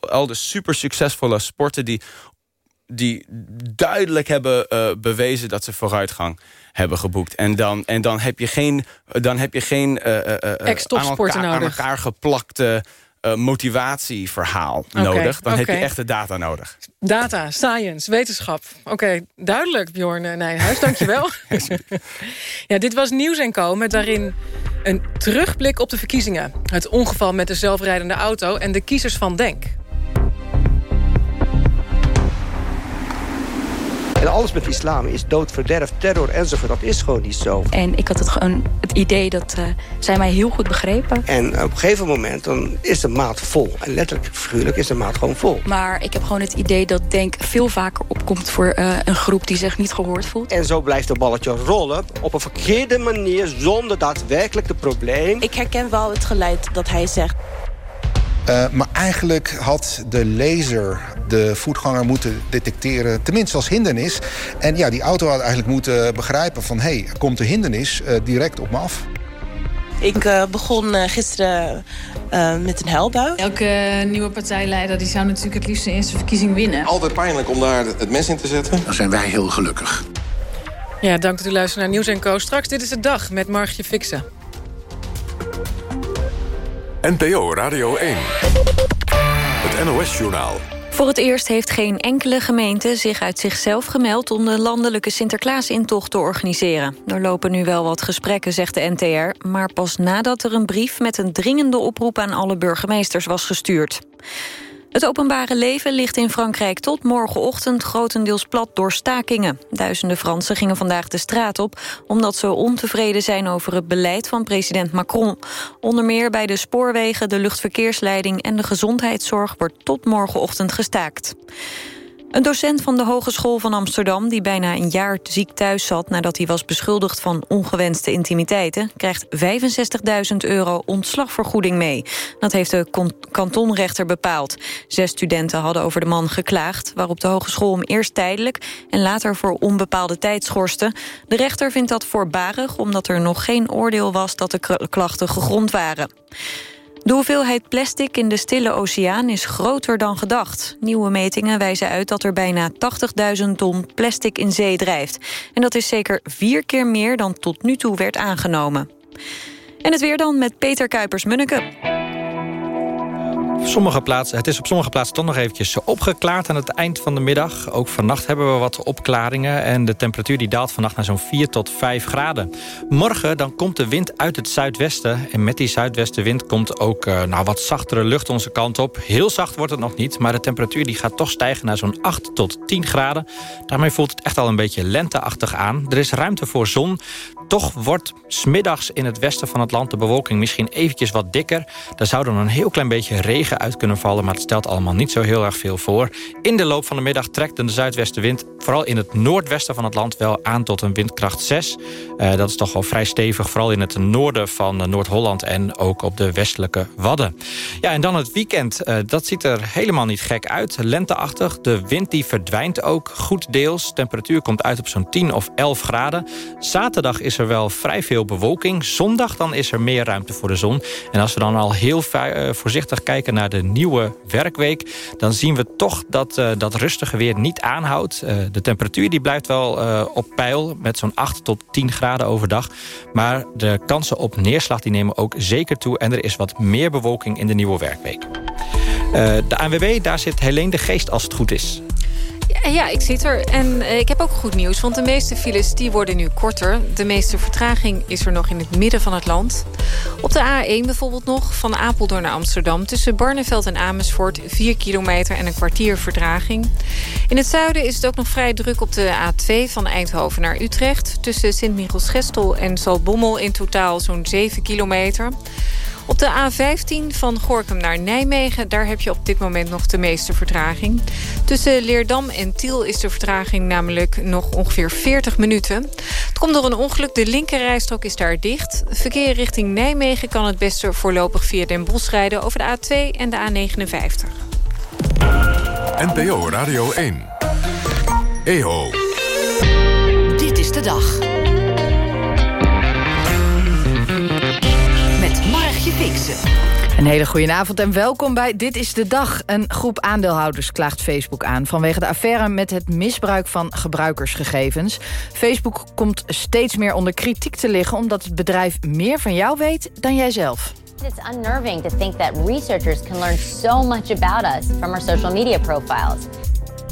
al de super succesvolle sporten die, die duidelijk hebben eh, bewezen dat ze vooruitgang hebben geboekt. En dan, en dan heb je geen, dan heb je geen eh, aan, elkaar geplakte eh, motivatieverhaal nodig. Dan heb je echte data nodig. Data, science, wetenschap. Oké, duidelijk, Bjorn eh, Nijhuis. Dankjewel. ja, dit was Nieuws en Co. Met daarin een terugblik op de verkiezingen. Het ongeval met de zelfrijdende auto en de kiezers van Denk. En alles met islam is dood, verderf, terror enzovoort. Dat is gewoon niet zo. En ik had het gewoon het idee dat eh, zij mij heel goed begrepen. En op een gegeven moment dan is de maat vol. En letterlijk, figuurlijk is de maat gewoon vol. Maar ik heb gewoon het idee dat Denk veel vaker opkomt voor eh, een groep die zich niet gehoord voelt. En zo blijft het balletje rollen op een verkeerde manier... zonder daadwerkelijk het probleem. Ik herken wel het geluid dat hij zegt. Uh, maar eigenlijk had de laser de voetganger moeten detecteren, tenminste als hindernis. En ja, die auto had eigenlijk moeten begrijpen van... hé, hey, er komt de hindernis uh, direct op me af. Ik uh, begon uh, gisteren met een huilbui. Elke nieuwe partijleider die zou natuurlijk het liefst de eerste verkiezing winnen. Altijd pijnlijk om daar het mes in te zetten. Dan zijn wij heel gelukkig. Ja, dank dat u luistert naar Nieuws Co. Straks Dit is de Dag met Margje Fixen. NPO Radio 1. Het NOS-journaal. Voor het eerst heeft geen enkele gemeente zich uit zichzelf gemeld... om de landelijke Sinterklaasintocht te organiseren. Er lopen nu wel wat gesprekken, zegt de NTR... maar pas nadat er een brief met een dringende oproep... aan alle burgemeesters was gestuurd. Het openbare leven ligt in Frankrijk tot morgenochtend grotendeels plat door stakingen. Duizenden Fransen gingen vandaag de straat op omdat ze ontevreden zijn over het beleid van president Macron. Onder meer bij de spoorwegen, de luchtverkeersleiding en de gezondheidszorg wordt tot morgenochtend gestaakt. Een docent van de Hogeschool van Amsterdam... die bijna een jaar ziek thuis zat nadat hij was beschuldigd van ongewenste intimiteiten... krijgt 65.000 euro ontslagvergoeding mee. Dat heeft de kantonrechter bepaald. Zes studenten hadden over de man geklaagd... waarop de hogeschool hem eerst tijdelijk en later voor onbepaalde tijd schorste. De rechter vindt dat voorbarig omdat er nog geen oordeel was... dat de klachten gegrond waren. De hoeveelheid plastic in de stille oceaan is groter dan gedacht. Nieuwe metingen wijzen uit dat er bijna 80.000 ton plastic in zee drijft. En dat is zeker vier keer meer dan tot nu toe werd aangenomen. En het weer dan met Peter Kuipers-Munneke. Sommige plaatsen, het is op sommige plaatsen toch nog eventjes opgeklaard aan het eind van de middag. Ook vannacht hebben we wat opklaringen en de temperatuur die daalt vannacht naar zo'n 4 tot 5 graden. Morgen dan komt de wind uit het zuidwesten en met die zuidwestenwind komt ook uh, nou, wat zachtere lucht onze kant op. Heel zacht wordt het nog niet, maar de temperatuur die gaat toch stijgen naar zo'n 8 tot 10 graden. Daarmee voelt het echt al een beetje lenteachtig aan. Er is ruimte voor zon. Toch wordt smiddags in het westen van het land de bewolking misschien eventjes wat dikker. Daar zou dan een heel klein beetje regen uit kunnen vallen... maar het stelt allemaal niet zo heel erg veel voor. In de loop van de middag trekt de zuidwestenwind... vooral in het noordwesten van het land wel aan tot een windkracht 6. Uh, dat is toch wel vrij stevig, vooral in het noorden van uh, Noord-Holland... en ook op de westelijke Wadden. Ja, en dan het weekend, uh, dat ziet er helemaal niet gek uit. Lenteachtig, de wind die verdwijnt ook goed deels. Temperatuur komt uit op zo'n 10 of 11 graden. Zaterdag is er wel vrij veel bewolking. Zondag dan is er meer ruimte voor de zon. En als we dan al heel voorzichtig kijken naar de nieuwe werkweek... dan zien we toch dat uh, dat rustige weer niet aanhoudt. Uh, de temperatuur die blijft wel uh, op peil met zo'n 8 tot 10 graden overdag. Maar de kansen op neerslag die nemen ook zeker toe... en er is wat meer bewolking in de nieuwe werkweek. de ANWB, daar zit Helene de Geest als het goed is. Ja, ik zit er. En uh, ik heb ook goed nieuws, want de meeste files die worden nu korter. De meeste vertraging is er nog in het midden van het land. Op de A1 bijvoorbeeld nog, van Apeldoorn naar Amsterdam... tussen Barneveld en Amersfoort, 4 kilometer en een kwartier vertraging. In het zuiden is het ook nog vrij druk op de A2 van Eindhoven naar Utrecht... tussen Sint-Michels-Gestel en Zalbommel in totaal zo'n 7 kilometer... Op de A15 van Gorkum naar Nijmegen... daar heb je op dit moment nog de meeste vertraging. Tussen Leerdam en Tiel is de vertraging namelijk nog ongeveer 40 minuten. Het komt door een ongeluk. De linkerrijstrook is daar dicht. Verkeer richting Nijmegen kan het beste voorlopig via Den Bosch rijden... over de A2 en de A59. NPO Radio 1. EO. Dit is de dag. Een hele goede avond en welkom bij Dit is de Dag. Een groep aandeelhouders klaagt Facebook aan... vanwege de affaire met het misbruik van gebruikersgegevens. Facebook komt steeds meer onder kritiek te liggen... omdat het bedrijf meer van jou weet dan jijzelf. It's unnerving to think that researchers can learn so much about us... from our social media profiles.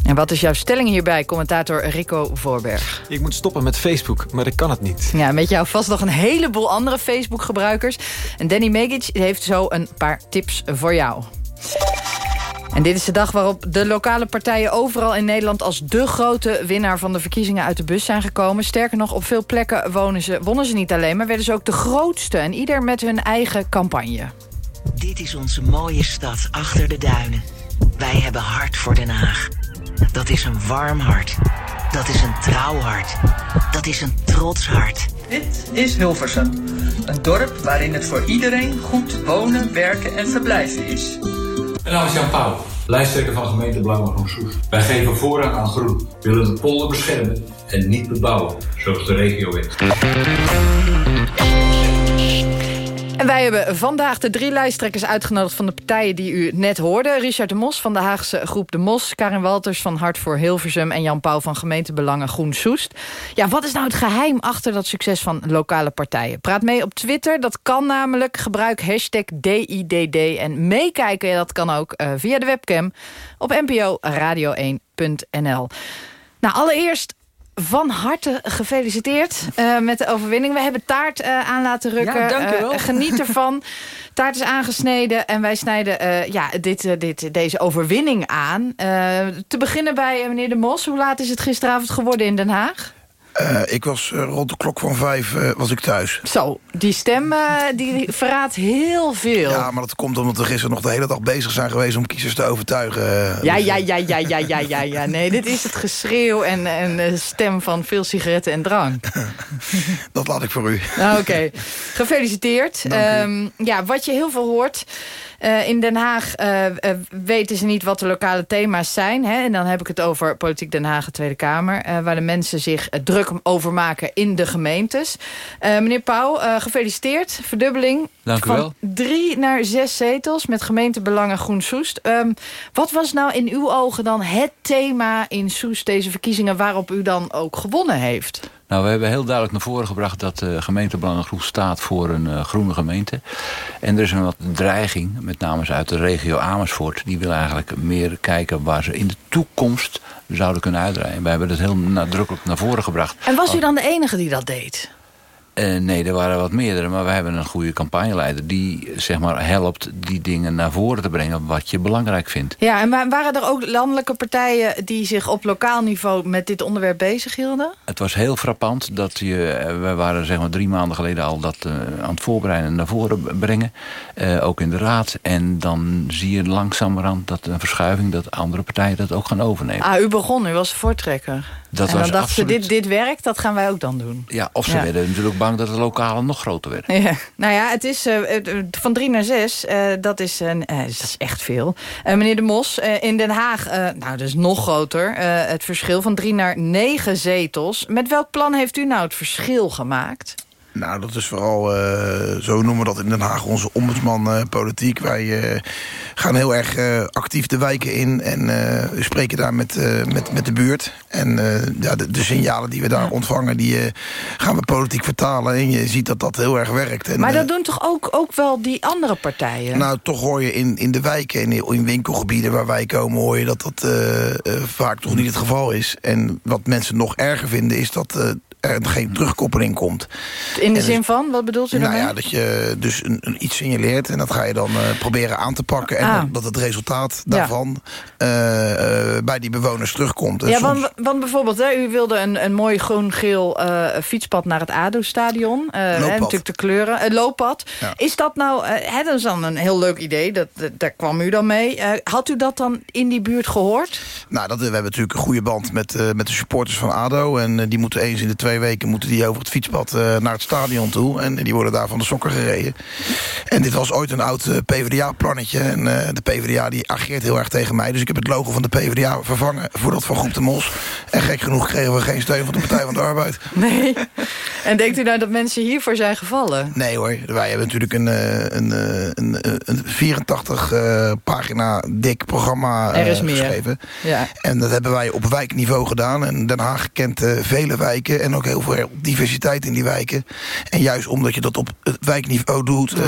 En wat is jouw stelling hierbij, commentator Rico Voorberg? Ik moet stoppen met Facebook, maar ik kan het niet. Ja, met jou vast nog een heleboel andere Facebook-gebruikers. En Danny Megic heeft zo een paar tips voor jou. En dit is de dag waarop de lokale partijen overal in Nederland... als de grote winnaar van de verkiezingen uit de bus zijn gekomen. Sterker nog, op veel plekken wonen ze, wonnen ze niet alleen... maar werden ze ook de grootste en ieder met hun eigen campagne. Dit is onze mooie stad achter de duinen. Wij hebben hart voor Den Haag. Dat is een warm hart. Dat is een trouw hart. Dat is een trots hart. Dit is Hilversum. Een dorp waarin het voor iedereen goed wonen, werken en verblijven is. Mijn naam is Jan Pauw, lijsttrekker van gemeente Blauwe Soest. Wij geven voorrang aan groen, willen de polder beschermen en niet bebouwen, zoals de regio weet. En wij hebben vandaag de drie lijsttrekkers uitgenodigd... van de partijen die u net hoorde. Richard de Mos van de Haagse groep De Mos... Karin Walters van Hart voor Hilversum... en Jan Pauw van gemeentebelangen Groen Soest. Ja, wat is nou het geheim achter dat succes van lokale partijen? Praat mee op Twitter, dat kan namelijk. Gebruik hashtag DIDD. En meekijken, dat kan ook uh, via de webcam... op npo radio1.nl. Nou, allereerst van harte gefeliciteerd uh, met de overwinning. We hebben taart uh, aan laten rukken. Ja, dank uh, geniet ervan. taart is aangesneden en wij snijden ja, dit, dit, deze overwinning aan. te beginnen bij meneer De Mos. Hoe laat is het gisteravond geworden in Den Haag? Uh, ik was uh, rond de klok van vijf uh, was ik thuis. Zo, die stem die verraadt heel veel. Ja, maar dat komt omdat we gisteren nog de hele dag bezig zijn geweest... om kiezers te overtuigen. Ja, dus, ja, ja, ja, ja, ja, ja, ja. Nee, dit is het geschreeuw en, en stem van veel sigaretten en drank. dat laat ik voor u. Oké, okay. gefeliciteerd. Um, ja, wat je heel veel hoort... Uh, in Den Haag uh, uh, weten ze niet wat de lokale thema's zijn. Hè? En dan heb ik het over Politiek Den Haag, Tweede Kamer. waar de mensen zich druk over maken in de gemeentes. meneer Pauw, gefeliciteerd. Verdubbeling Dank u van wel. drie naar zes zetels met gemeentebelangen Groen Soest. Um, wat was nou in uw ogen dan het thema in Soest, deze verkiezingen... waarop u dan ook gewonnen heeft? Nou, we hebben heel duidelijk naar voren gebracht dat de gemeentebelangengroep staat voor een uh, groene gemeente. En er is een wat dreiging, met name uit de regio Amersfoort. Die wil eigenlijk meer kijken waar ze in de toekomst zouden kunnen uitdraaien. Wij hebben dat heel nadrukkelijk naar voren gebracht. En was u dan de enige die dat deed? Uh, nee, er waren wat meerdere, maar we hebben een goede campagneleider... die zeg maar, helpt die dingen naar voren te brengen wat je belangrijk vindt. Ja, en waren er ook landelijke partijen die zich op lokaal niveau... met dit onderwerp bezighielden? Het was heel frappant dat je... We waren zeg maar drie maanden geleden al dat uh, aan het voorbereiden naar voren brengen. Uh, ook in de raad. En dan zie je langzamerhand dat een verschuiving... dat andere partijen dat ook gaan overnemen. Ah, u begon, u was voortrekker. Dat en dan dachten absoluut... ze, dit, dit werkt, dat gaan wij ook dan doen. Ja, of ze ja. werden natuurlijk bang dat de lokale nog groter werden. Ja. Nou ja, het is uh, van drie naar zes, uh, dat, is, uh, dat is echt veel. meneer De Mos, in Den Haag, nou dat is nog groter. het verschil van drie naar negen zetels. Met welk plan heeft u nou het verschil gemaakt? Nou, dat is vooral, uh, zo noemen we dat in Den Haag, onze ombudsman uh, politiek. Wij uh, gaan heel erg actief de wijken in en spreken daar met, met, met de buurt. En ja, de, de, signalen die we daar ontvangen, die gaan we politiek vertalen. En je ziet dat dat heel erg werkt. En, maar dat doen toch ook, ook wel die andere partijen? Nou, toch hoor je in, in de wijken en in, in winkelgebieden waar wij komen... hoor je dat dat vaak toch niet het geval is. En wat mensen nog erger vinden is dat er geen terugkoppeling komt. In de zin van? Wat bedoelt u daarmee? Nou ja, dat je dus een, een iets signaleert en dat ga je dan uh, proberen aan te pakken. En ah. dat, dat, het resultaat daarvan ja. uh, uh, bij die bewoners terugkomt. ja, soms... want, want, bijvoorbeeld, hè, u wilde een, een mooi groen-geel fietspad naar het ADO-stadion. natuurlijk de kleuren. Het looppad. Ja. Is dat nou, hè, dat is dan een heel leuk idee. Dat, dat daar kwam u dan mee. had u dat dan in die buurt gehoord? Nou, dat, we hebben natuurlijk een goede band met, met de supporters van ADO. En die moeten eens in de twee weken moeten die over het fietspad uh, naar het stadion toe. En die worden daar van de sokken gereden. En dit was ooit een oud uh, PvdA-plannetje. En uh, de PvdA die ageert heel erg tegen mij. Dus ik heb het logo van de PvdA vervangen voor dat van Groep de Mos. En gek genoeg kregen we geen steun van de Partij van de Arbeid. Nee. En denkt u nou dat mensen hiervoor zijn gevallen? Nee hoor. Wij hebben natuurlijk een, een, een, een 84 pagina dik programma geschreven. Ja. En dat hebben wij op wijkniveau gedaan. En Den Haag kent vele wijken en ook heel veel diversiteit in die wijken. En juist omdat je dat op het wijkniveau doet... Uh,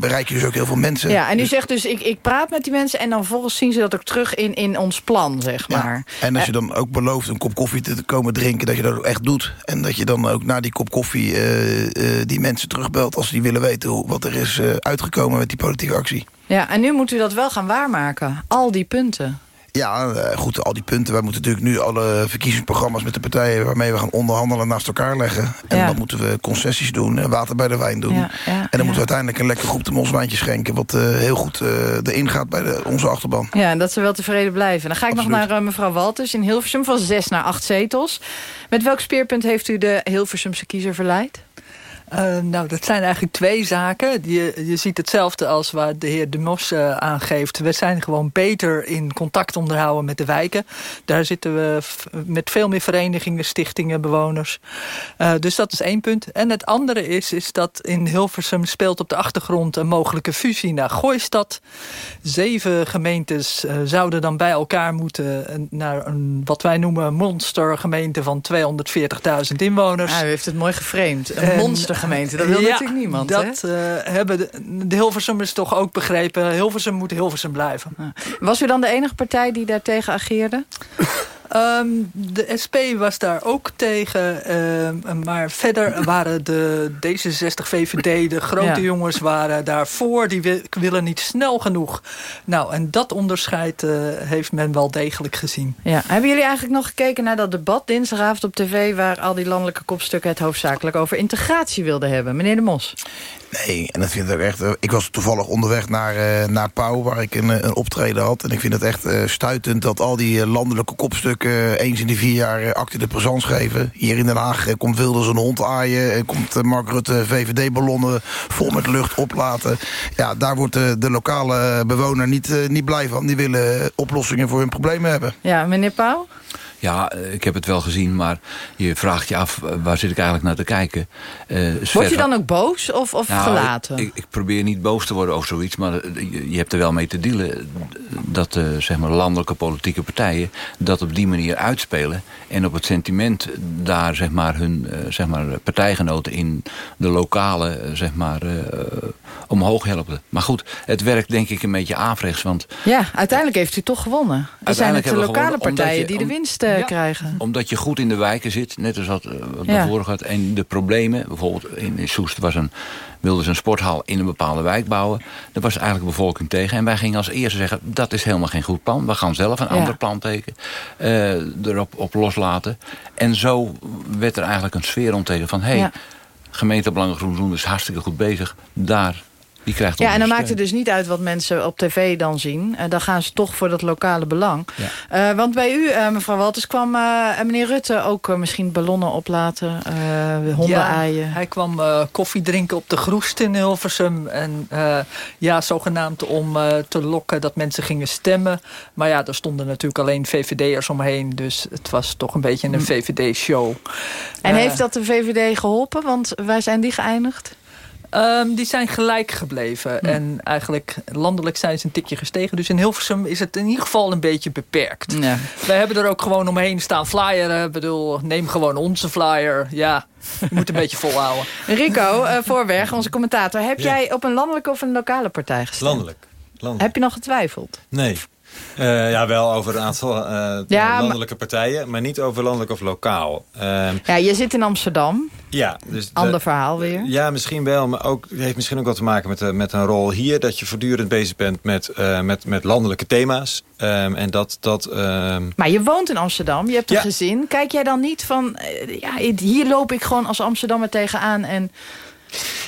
bereik je dus ook heel veel mensen. Ja, en u dus- zegt dus, ik, ik praat met die mensen... en dan volgens zien ze dat ook terug in, in ons plan, zeg maar. Ja, en als je dan ook belooft een kop koffie te komen drinken... dat je dat ook echt doet. En dat je dan ook na die kop koffie uh, uh, die mensen terugbelt... als die willen weten hoe, wat er is uitgekomen met die politieke actie. Ja, en nu moet u dat wel gaan waarmaken. Al die punten. Ja, eh, goed, al die punten. Wij moeten natuurlijk nu alle verkiezingsprogramma's met de partijen... waarmee we gaan onderhandelen naast elkaar leggen. En dan moeten we concessies doen en water bij de wijn doen. Ja, ja, en dan moeten we uiteindelijk een lekker groep de moswijntjes schenken... wat uh, heel goed uh, erin gaat bij de, onze achterban. Ja, en dat ze wel tevreden blijven. Dan ga ik Absoluut. nog naar mevrouw Walters in Hilversum... van zes naar acht zetels. Met welk speerpunt heeft u de Hilversumse kiezer verleid? Uh, nou, dat zijn eigenlijk twee zaken. Je, je ziet hetzelfde als waar de heer De Mos uh, aangeeft. We zijn gewoon beter in contact onderhouden met de wijken. Daar zitten we met veel meer verenigingen, stichtingen, bewoners. Uh, dus dat is één punt. En het andere is, is dat in Hilversum speelt op de achtergrond... een mogelijke fusie naar Gooistad. Zeven gemeentes zouden dan bij elkaar moeten... naar een, wat wij noemen een monstergemeente van 240.000 inwoners. Ja, u heeft het mooi geframed. Een monster gemeente. Dat wil ja, natuurlijk niemand. Dat uh, hebben de, de Hilversummers toch ook begrepen. Hilversum moet Hilversum blijven. Was u dan de enige partij die daartegen ageerde? Um, de SP was daar ook tegen. Um, maar verder waren de D66, VVD, de grote ja. jongens waren daarvoor. Die willen niet snel genoeg. Nou, en dat onderscheid uh, heeft men wel degelijk gezien. Ja. Hebben jullie eigenlijk nog gekeken naar dat debat dinsdagavond op tv... waar al die landelijke kopstukken het hoofdzakelijk over integratie wilden hebben? Meneer De Mos. Nee, en dat vind ik echt... Ik was toevallig onderweg naar, uh, naar Pauw, waar ik een, een optreden had. En ik vind het echt uh, stuitend dat al die landelijke kopstukken... eens in die vier jaar acte de présence geven. Hier in Den Haag komt Wilders een hond aaien. En komt Mark Rutte VVD-ballonnen vol met lucht oplaten. Ja, daar wordt de, de lokale bewoner niet, niet blij van. Die willen oplossingen voor hun problemen hebben. Ja, meneer Pauw? Ja, eh, ik heb het wel gezien, maar je vraagt je af... Eh, waar zit ik eigenlijk naar te kijken? Uh, Word je dan ook boos of, of nou, gelaten? Ik, ik, probeer niet boos te worden of zoiets... maar je, hebt er wel mee te dealen... dat uh, zeg maar landelijke politieke partijen dat op die manier uitspelen... en op het sentiment daar zeg maar, hun zeg maar, partijgenoten... in de lokale zeg maar, omhoog helpen. Maar goed, het werkt denk ik een beetje averechts. Want, ja, uiteindelijk heeft u toch gewonnen. Er zijn het de lokale partijen je, die de winst ja, krijgen. Omdat je goed in de wijken zit, net als wat, wat ja. naar voren gaat. En de problemen, bijvoorbeeld in, Soest was een, wilden ze een sporthal in een bepaalde wijk bouwen. Daar was eigenlijk de bevolking tegen. En wij gingen als eerste zeggen, dat is helemaal geen goed plan. We gaan zelf een ja. ander plan tekenen. Uh, erop op loslaten. En zo werd er eigenlijk een sfeer onttegen van... Hey, ja. gemeentebelangen Groenzoen is hartstikke goed bezig. Daar Die krijgt Ja, en dan maakt het dus niet uit wat mensen op tv dan zien. Uh, dan gaan ze toch voor dat lokale belang. Ja. Uh, want bij u, uh, mevrouw Walters, kwam meneer Rutte ook misschien ballonnen oplaten, honden ja, aaien. hij kwam koffie drinken op de Groest in Hilversum. En ja, zogenaamd om te lokken dat mensen gingen stemmen. Maar ja, er stonden natuurlijk alleen VVD'ers omheen. Dus het was toch een beetje een VVD-show. En heeft dat de VVD geholpen? Want waar zijn die geëindigd? Um, die zijn gelijk gebleven. Hm. En eigenlijk landelijk zijn ze een tikje gestegen. Dus in Hilversum is het in ieder geval een beetje beperkt. Ja. Wij hebben er ook gewoon omheen staan flyeren. Ik bedoel, neem gewoon onze flyer. Ja, je moet een beetje volhouden. Rico uh, Voorberg, onze commentator. Heb ja. jij op een landelijke of een lokale partij gestemd? Landelijk. landelijk. Heb je nog getwijfeld? Nee. Uh, ja, wel over een aantal uh, ja, landelijke maar... partijen, maar niet over landelijk of lokaal. Uh, ja, je zit in Amsterdam. Ja. Dus Ander verhaal weer. Ja, misschien wel, maar ook, het heeft misschien ook wat te maken met, met een rol hier. Dat je voortdurend bezig bent met, met, met landelijke thema's. Um, en dat, dat, um... Maar je woont in Amsterdam, je hebt een ja. gezin. Kijk jij dan niet van, ja, hier loop ik gewoon als Amsterdammer tegenaan en...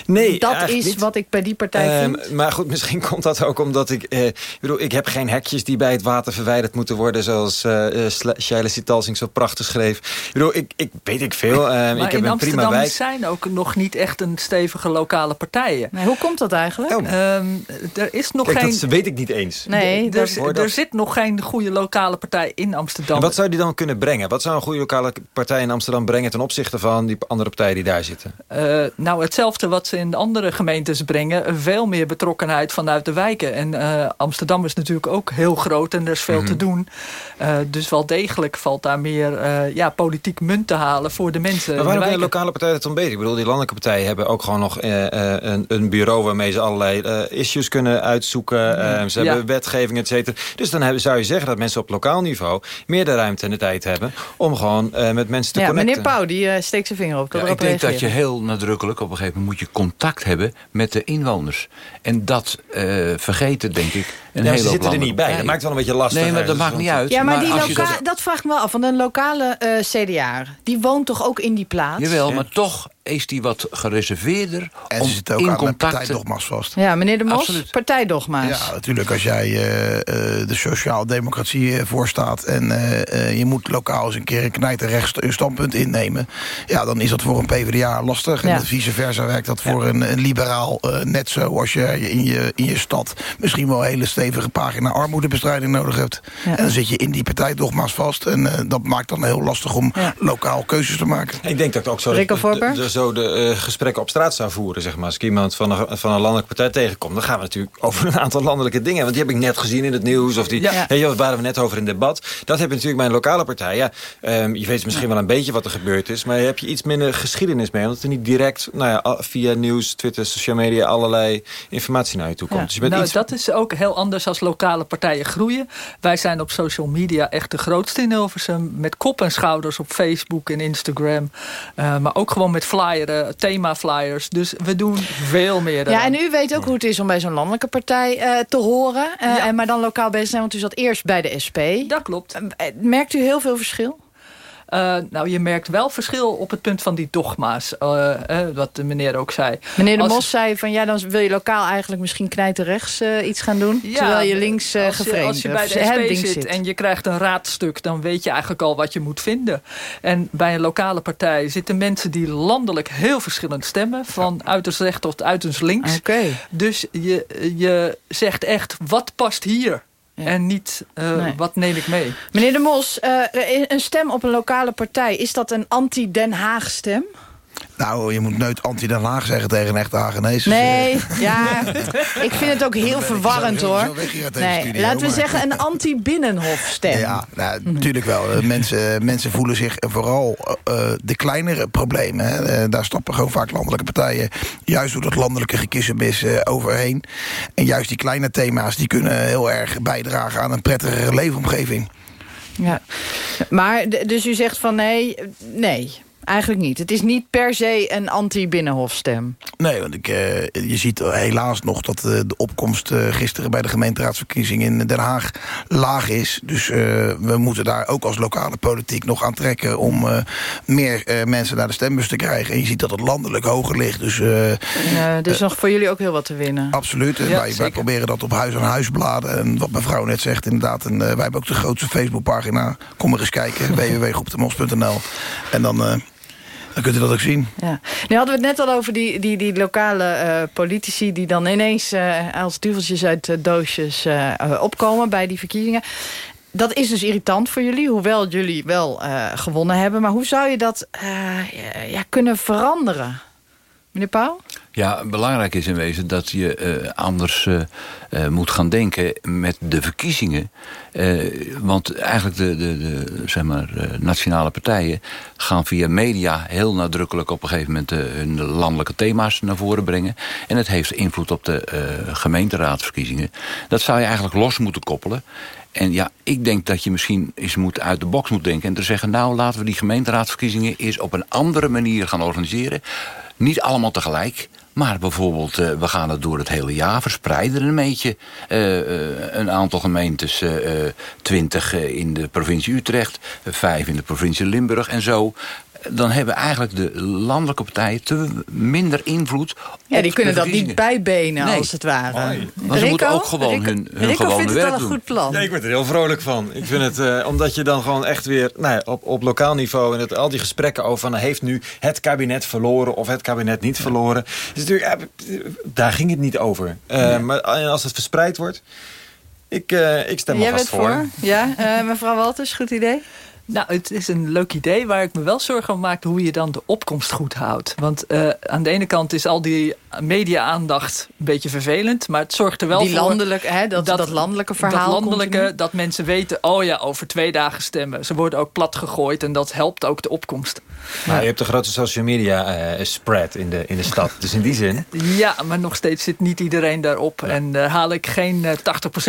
Nee, dat is niet. wat ik bij die partij vind. Um, maar goed, misschien komt dat ook omdat ik... Uh, ik bedoel, ik heb geen hekjes die bij het water verwijderd moeten worden... zoals uh, Shaila Sitalsing zo prachtig schreef. Ik bedoel, ik, ik weet ik veel. Uh, maar ik heb in een prima wijk. zijn ook nog niet echt een stevige lokale partijen. Nee, hoe komt dat eigenlijk? Oh. Um, er is nog Kijk, geen... dat weet ik niet eens. Nee, er, er, er zit nog geen goede lokale partij in Amsterdam. En wat zou die dan kunnen brengen? Wat zou een goede lokale partij in Amsterdam brengen... ten opzichte van die andere partijen die daar zitten? nou, hetzelfde wat ze in de andere gemeentes brengen. Veel meer betrokkenheid vanuit de wijken. En uh, Amsterdam is natuurlijk ook heel groot en er is veel mm -hmm. te doen. Uh, dus wel degelijk valt daar meer uh, ja, politiek munt te halen voor de mensen. Maar waarom de lokale partijen het dan beter? Ik bedoel, die landelijke partijen hebben ook gewoon nog een, een, bureau... waarmee ze allerlei issues kunnen uitzoeken. Ze hebben ja. wetgeving, et cetera. Dus dan hebben, zou je zeggen dat mensen op lokaal niveau... meer de ruimte en de tijd hebben om gewoon met mensen te ja, connecten. Meneer Pauw, die steekt zijn vinger op. Ja, ik denk reageren. dat je heel nadrukkelijk op een gegeven moment moet je contact hebben met de inwoners. En dat uh, vergeten, denk ik, een ja, hele ze zitten er niet bij. Dat maakt wel een beetje lastig. Nee, maar dat maakt niet uit. Ja, maar, maar die als je loka dat... dat vraagt me wel af. Want een lokale uh, CDA, die woont toch ook in die plaats? Jawel, maar toch is die wat gereserveerder en om ze zit ook in aan contact partijdogma's vast. Ja, meneer De Mos, Absoluut. partijdogma's. Ja, natuurlijk. Als jij uh, uh, de sociaal-democratie voorstaat... en uh, je moet lokaal eens een keer een knijterrechts standpunt innemen... ja, dan is dat voor een PvdA lastig. Ja. En vice versa werkt dat voor ja. een, een, liberaal net zo... als je in je, in je stad misschien wel een hele stevige pagina armoedebestrijding nodig hebt. Ja. En dan zit je in die partijdogma's vast. En dat maakt dan heel lastig om lokaal keuzes te maken. Ik denk dat ik ook zo de, de, de, zo de uh, gesprekken op straat zou voeren. Zeg maar. Als ik iemand van een, van een landelijke partij tegenkom... dan gaan we natuurlijk over een aantal landelijke dingen. Want die heb ik net gezien in het nieuws. Of die, ja. Hey, joh, waren we net over in debat. Dat heb je natuurlijk bij een lokale partij. Ja, um, je weet misschien wel een beetje wat er gebeurd is... maar heb je iets minder geschiedenis mee. Omdat er niet direct nou ja, via nieuws, Twitter, social media... allerlei informatie naar je toe komt. Ja. Dus je bent nou, iets... dat is ook heel anders als lokale partijen groeien. Wij zijn op social media echt de grootste in Hilversum. Met kop en schouders op Facebook en Instagram. Uh, maar ook gewoon met flyeren, themaflyers. Dus we doen veel meer. Ja, en u weet ook hoe het is om bij zo'n landelijke partij uh, te horen. Uh, ja. en maar dan lokaal bezig zijn, want u zat eerst bij de SP. Dat klopt. merkt u heel veel verschil? Uh, nou, je merkt wel verschil op het punt van die dogma's. Uh, uh, wat de meneer ook zei. Meneer de als... Mos zei van ja, dan wil je lokaal eigenlijk misschien knijten rechts iets gaan doen. Ja, terwijl je links als gevreemd je, als je bij de SP zit, zit en je krijgt een raadstuk, dan weet je eigenlijk al wat je moet vinden. En bij een lokale partij zitten mensen die landelijk heel verschillend stemmen. Van uiterst rechts tot uiterst links. Okay. Dus je, je zegt echt, wat past hier? Ja. En niet, uh, nee. wat neem ik mee? Meneer De Mos, uh, een stem op een lokale partij... is dat een anti-Den Haag stem? Nou, je moet nooit anti-Den Haag zeggen tegen een echte Hagenees. Nee, ja. ik vind het ook heel verwarrend, hoor. Zo nee, studio, laten we maar. zeggen een anti-Binnenhof-stem. Ja, nou, natuurlijk wel. Mensen, mensen voelen zich vooral uh, de kleinere problemen. Hè. Uh, daar stappen gewoon vaak landelijke partijen... juist door dat landelijke gekissenbis uh, overheen. En juist die kleine thema's... die kunnen heel erg bijdragen aan een prettigere leefomgeving. Ja, maar dus u zegt van nee, nee... Eigenlijk niet. Het is niet per se een anti-binnenhofstem. Nee, want ik, uh, je ziet helaas nog dat uh, de opkomst uh, gisteren... bij de gemeenteraadsverkiezingen in Den Haag laag is. Dus we moeten daar ook als lokale politiek nog aan trekken... om meer mensen naar de stembus te krijgen. En je ziet dat het landelijk hoger ligt. Dus, ja, dus nog voor jullie ook heel wat te winnen. Absoluut. Ja, wij, wij, proberen dat op huis aan huis bladen. En wat mevrouw net zegt, inderdaad. En, wij hebben ook de grootste Facebookpagina. Kom maar eens kijken. www.groepdemos.nl En dan dan kunt u dat ook zien. Ja. Nu hadden we het net al over die, die, die lokale uh, politici... die dan ineens uh, als duveltjes uit uh, doosjes opkomen bij die verkiezingen. Dat is dus irritant voor jullie, hoewel jullie wel gewonnen hebben. Maar hoe zou je dat ja, kunnen veranderen? Meneer Pauw? Ja, belangrijk is in wezen dat je uh, anders uh, uh, moet gaan denken met de verkiezingen. want eigenlijk de, de, de zeg maar, nationale partijen gaan via media heel nadrukkelijk op een gegeven moment hun landelijke thema's naar voren brengen. En het heeft invloed op de gemeenteraadsverkiezingen. Dat zou je eigenlijk los moeten koppelen. En ja, ik denk dat je misschien eens moet uit de box moet denken... en te zeggen, nou, laten we die gemeenteraadsverkiezingen... eens op een andere manier gaan organiseren. Niet allemaal tegelijk, maar bijvoorbeeld, uh, we gaan het door het hele jaar verspreiden een beetje. Uh, uh, een aantal gemeentes, twintig in de provincie Utrecht, vijf in de provincie Limburg en zo dan hebben eigenlijk de landelijke partijen te minder invloed. Ja, die kunnen dat niet bijbenen, als het ware. Maar ze moeten ook gewoon Rico, hun, hun Rico gewone werk doen. een goed plan. Ja, ik word er heel vrolijk van. Ik vind het, uh, omdat je dan gewoon echt weer nou ja, op, op lokaal niveau... en het, al die gesprekken over van, heeft nu het kabinet verloren... of het kabinet niet verloren. Dus natuurlijk, daar ging het niet over. Uh, Maar als het verspreid wordt... Ik, uh, ik stem Jij alvast voor. voor. Ja, mevrouw Walters, goed idee? Nou, het is een leuk idee waar ik me wel zorgen om maak... hoe je dan de opkomst goed houdt. Want uh, aan de ene kant is al die media-aandacht een beetje vervelend... maar het zorgt er wel die voor... Landelijk, hè, dat, dat, dat landelijke verhaal Dat landelijke, dat mensen weten... oh ja, over twee dagen stemmen. Ze worden ook plat gegooid en dat helpt ook de opkomst. Maar je hebt de grote social media uh, spread in de, in de stad. dus in die zin... Ja, maar nog steeds zit niet iedereen daarop. En daar haal ik geen uh,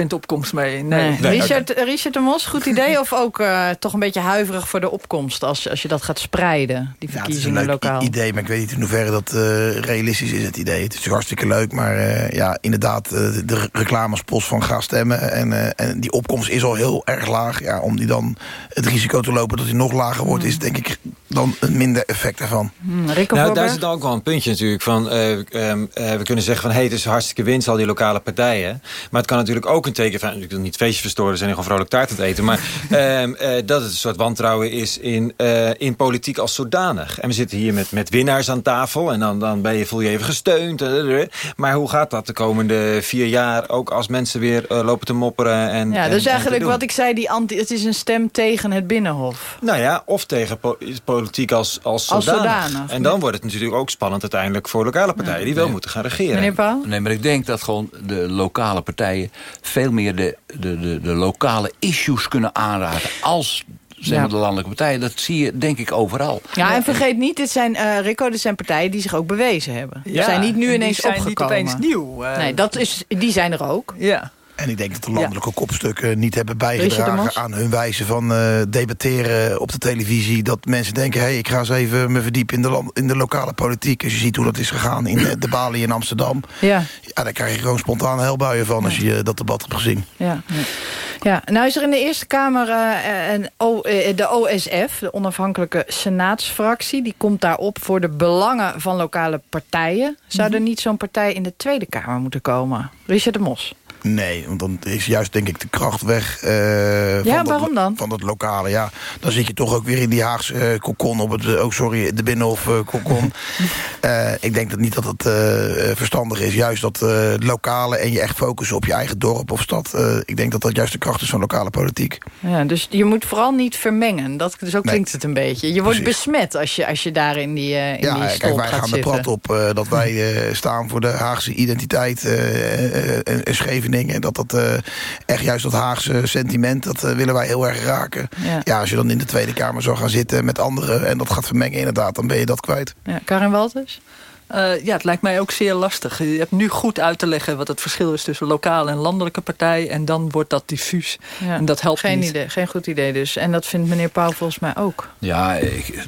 80% opkomst mee. Nee. nee. nee Richard, okay. Richard de Mos, goed idee? of ook toch een beetje huiverig voor de opkomst... als, als je dat gaat spreiden, die verkiezingen ja, het is een lokaal? idee, maar ik weet niet in hoeverre dat uh, realistisch is, het idee. Het is hartstikke leuk, maar uh, ja, inderdaad, uh, de reclamespos van ga stemmen... En, en die opkomst is al heel erg laag. Ja, om die dan het risico te lopen dat die nog lager wordt... is denk ik dan een minder effect ervan. Hmm, nou, daar zit dan ook wel een puntje natuurlijk van... we kunnen zeggen van, hey, het is hartstikke winst, al die lokale partijen. Maar het kan natuurlijk ook een teken van... ik wil niet feestjes verstoren, zijn gewoon vrolijk taart aan het eten... maar dat het een soort wantrouwen is in, uh, in politiek als zodanig. En we zitten hier met, met winnaars aan tafel. En dan, dan ben je, voel je even gesteund. Maar hoe gaat dat de komende vier jaar? Ook als mensen weer uh, lopen te mopperen. En, ja, dus en, eigenlijk wat ik zei, die anti, het is een stem tegen het Binnenhof. Nou ja, of tegen po politiek als, als, zodanig. als zodanig. En dan wordt het natuurlijk ook spannend uiteindelijk voor lokale partijen... Ja. die wel nee. moeten gaan regeren. Meneer Paul? Nee, maar ik denk dat gewoon de lokale partijen... veel meer de, de, de, de lokale issues kunnen aanraken... als zeg maar, de landelijke partijen. Dat zie je denk ik overal. Ja, en vergeet niet, dit zijn, uh, Rico, dit zijn partijen die zich ook bewezen hebben. Ja, die zijn niet nu ineens zijn opgekomen. niet opeens nieuw. Uh, nee, dat is, die zijn er ook. Ja. En ik denk dat de landelijke ja. kopstukken niet hebben bijgedragen aan hun wijze van uh, debatteren op de televisie. Dat mensen denken, hé, hey, ik ga eens even me verdiepen in de, land, in de lokale politiek. Als je ziet hoe dat is gegaan in de, de Bali in Amsterdam. Ja. ja. Daar krijg je gewoon spontaan helbuien van als je dat debat hebt gezien. Ja. ja. Nou is er in de Eerste Kamer uh, een o, uh, de OSF, de onafhankelijke senaatsfractie. Die komt daarop voor de belangen van lokale partijen. Zou er niet zo'n partij in de Tweede Kamer moeten komen? Richard de Mos. Nee, want dan is juist denk ik de kracht weg. Uh, ja, van waarom dat, dan? Van dat lokale, ja. Dan zit je toch ook weer in die Haagse uh, kokon op het... oh, sorry, de Binnenhof uh, kokon. ik denk dat niet dat het verstandig is. Juist dat lokale en je echt focussen op je eigen dorp of stad. ik denk dat dat juist de kracht is van lokale politiek. Ja, dus je moet vooral niet vermengen. Dat, zo klinkt nee. het een beetje. Je wordt Precies. besmet als je, als je daar in die, in ja, die kijk, wij gaan er prat op dat wij staan voor de Haagse identiteit en En dat dat uh, echt juist dat Haagse sentiment, dat uh, willen wij heel erg raken. Ja. ja. als je dan in de Tweede Kamer zou gaan zitten met anderen... en dat gaat vermengen inderdaad, dan ben je dat kwijt. Ja, Karin Walters? Uh, ja, het lijkt mij ook zeer lastig. Je hebt nu goed uit te leggen wat het verschil is tussen lokale en landelijke partij. En dan wordt dat diffuus. Ja. En dat helpt geen niet. Idee, geen goed idee dus. En dat vindt meneer Pauw volgens mij ook. Ja, ik,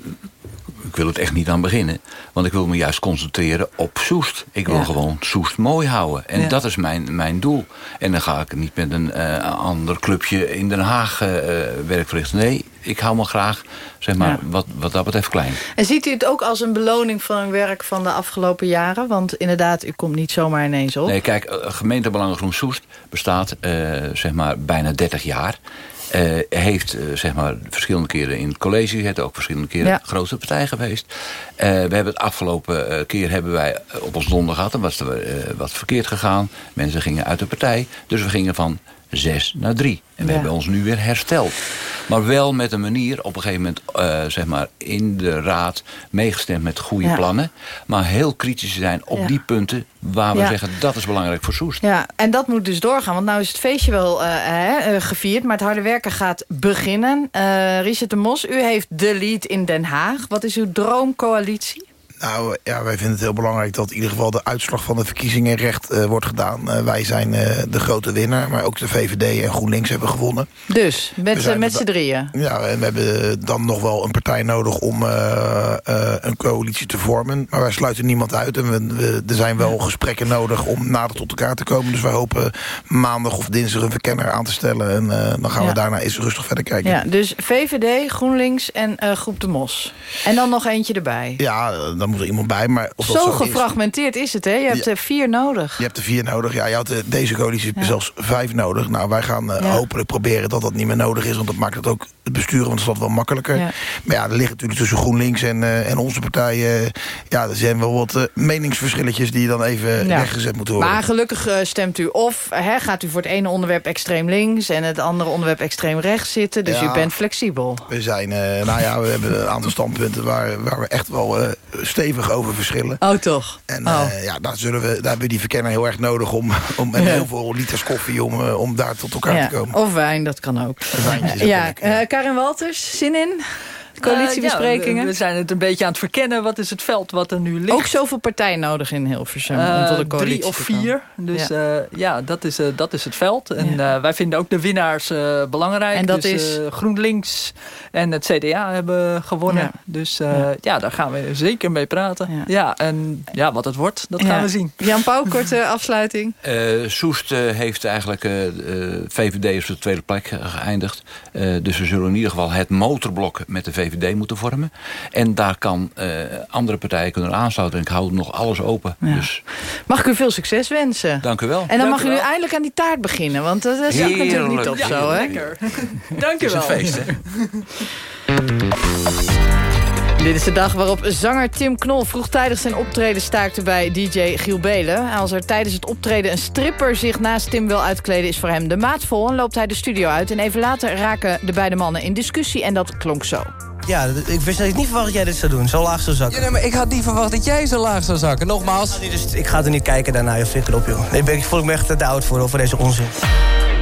ik wil het echt niet aan beginnen. Want ik wil me juist concentreren op Soest. Ik wil gewoon Soest mooi houden. En dat is mijn, mijn doel. En dan ga ik niet met een ander clubje in Den Haag werk verrichten. Nee, ik hou me graag, zeg maar, wat, wat dat betreft klein. En ziet u het ook als een beloning van uw werk van de afgelopen jaren? Want inderdaad, u komt niet zomaar ineens op. Nee, kijk, eh, gemeentebelangen Groen Soest bestaat, uh, zeg maar, bijna 30 jaar. Uh, heeft uh, zeg maar verschillende keren in het college gezeten. Ook verschillende keren ja. grootste partij geweest. Uh, we hebben het afgelopen keer hebben wij op ons donder gehad. En was er wat verkeerd gegaan. Mensen gingen uit de partij. Dus we gingen van zes naar drie. En we hebben ons nu weer hersteld. Maar wel met een manier, op een gegeven moment uh, zeg maar in de raad meegestemd met goede plannen. Maar heel kritisch zijn op die punten waar we zeggen dat is belangrijk voor Soest. Ja, en dat moet dus doorgaan. Want nou is het feestje wel uh, hè, gevierd, maar het harde werken gaat beginnen. Uh, Richard de Mos, u heeft de lead in Den Haag. Wat is uw droomcoalitie? Nou ja, wij vinden het heel belangrijk dat in ieder geval de uitslag van de verkiezingen recht uh, wordt gedaan. Uh, wij zijn uh, de grote winnaar, maar ook de VVD en GroenLinks hebben gewonnen. Dus, met, met z'n drieën? Ja, en we hebben dan nog wel een partij nodig om een coalitie te vormen. Maar wij sluiten niemand uit en we, we, er zijn wel gesprekken nodig om nader tot elkaar te komen. Dus wij hopen maandag of dinsdag een verkenner aan te stellen. En dan gaan we daarna eens rustig verder kijken. Ja, dus VVD, GroenLinks en Groep de Mos. En dan nog eentje erbij. Ja, dan moet er iemand bij. Maar of zo, gefragmenteerd is, het, hè? Je hebt er vier nodig. Je hebt er vier nodig. Ja, je had eh, deze coalitie ja. zelfs vijf nodig. Nou, wij gaan uh, hopelijk proberen dat dat niet meer nodig is. Want dat maakt het ook het besturen van de stad wel makkelijker. Maar ja, er ligt natuurlijk tussen GroenLinks en, uh, en onze partij... Uh, ja, er zijn wel wat meningsverschilletjes die dan even weggezet moeten worden. Maar gelukkig stemt u of hè, gaat u voor het ene onderwerp extreem links... en het andere onderwerp extreem rechts zitten. Dus u bent flexibel. We zijn, nou ja, we hebben een aantal standpunten... waar, waar we echt wel stevig over verschillen. Oh, toch? En oh. ja, daar, zullen we, daar hebben we die verkenner heel erg nodig... om, om en heel veel liters koffie om, om daar tot elkaar te komen. Of wijn, dat kan ook. ja, Karin Walters, zin in? Coalitiebesprekingen? Uh, we zijn het een beetje aan het verkennen. Wat is het veld wat er nu ligt? Ook zoveel partijen nodig in Hilversum uh, om tot een coalitie Drie of vier. Dus ja, uh, ja dat, is, dat is het veld. En ja. wij vinden ook de winnaars belangrijk. En dat dus, is? GroenLinks en het CDA hebben gewonnen. Ja. Dus ja. daar gaan we zeker mee praten. Ja, en ja, wat het wordt, dat gaan we zien. Jan Pauw, korte afsluiting. Soest heeft eigenlijk VVD op de tweede plek geëindigd. dus we zullen in ieder geval het motorblok met de VVD VVD moeten vormen. En daar kan uh, andere partijen kunnen aansluiten. En ik hou nog alles open. Ja. Dus. Mag ik u veel succes wensen. Dank u wel. En dan Dank mag u nu eindelijk aan die taart beginnen. Want dat is ook natuurlijk niet op ja, zo. Hè? Lekker. Dank u wel. Het is een feest, hè? Dit is de dag waarop zanger Tim Knol vroegtijdig zijn optreden staakte bij DJ Giel Belen. Als er tijdens het optreden een stripper zich naast Tim wil uitkleden... is voor hem de maat vol en loopt hij de studio uit. En even later raken de beide mannen in discussie en dat klonk zo. Ja, ik wist ik niet verwacht dat jij dit zou doen. Zo laag zou zakken. Ja, nee, maar ik had niet verwacht dat jij zo laag zou zakken. Nogmaals. dus ik ga er niet kijken daarna. Je flikker op, joh. Ik, ik voel me echt te oud voor, voor deze onzin.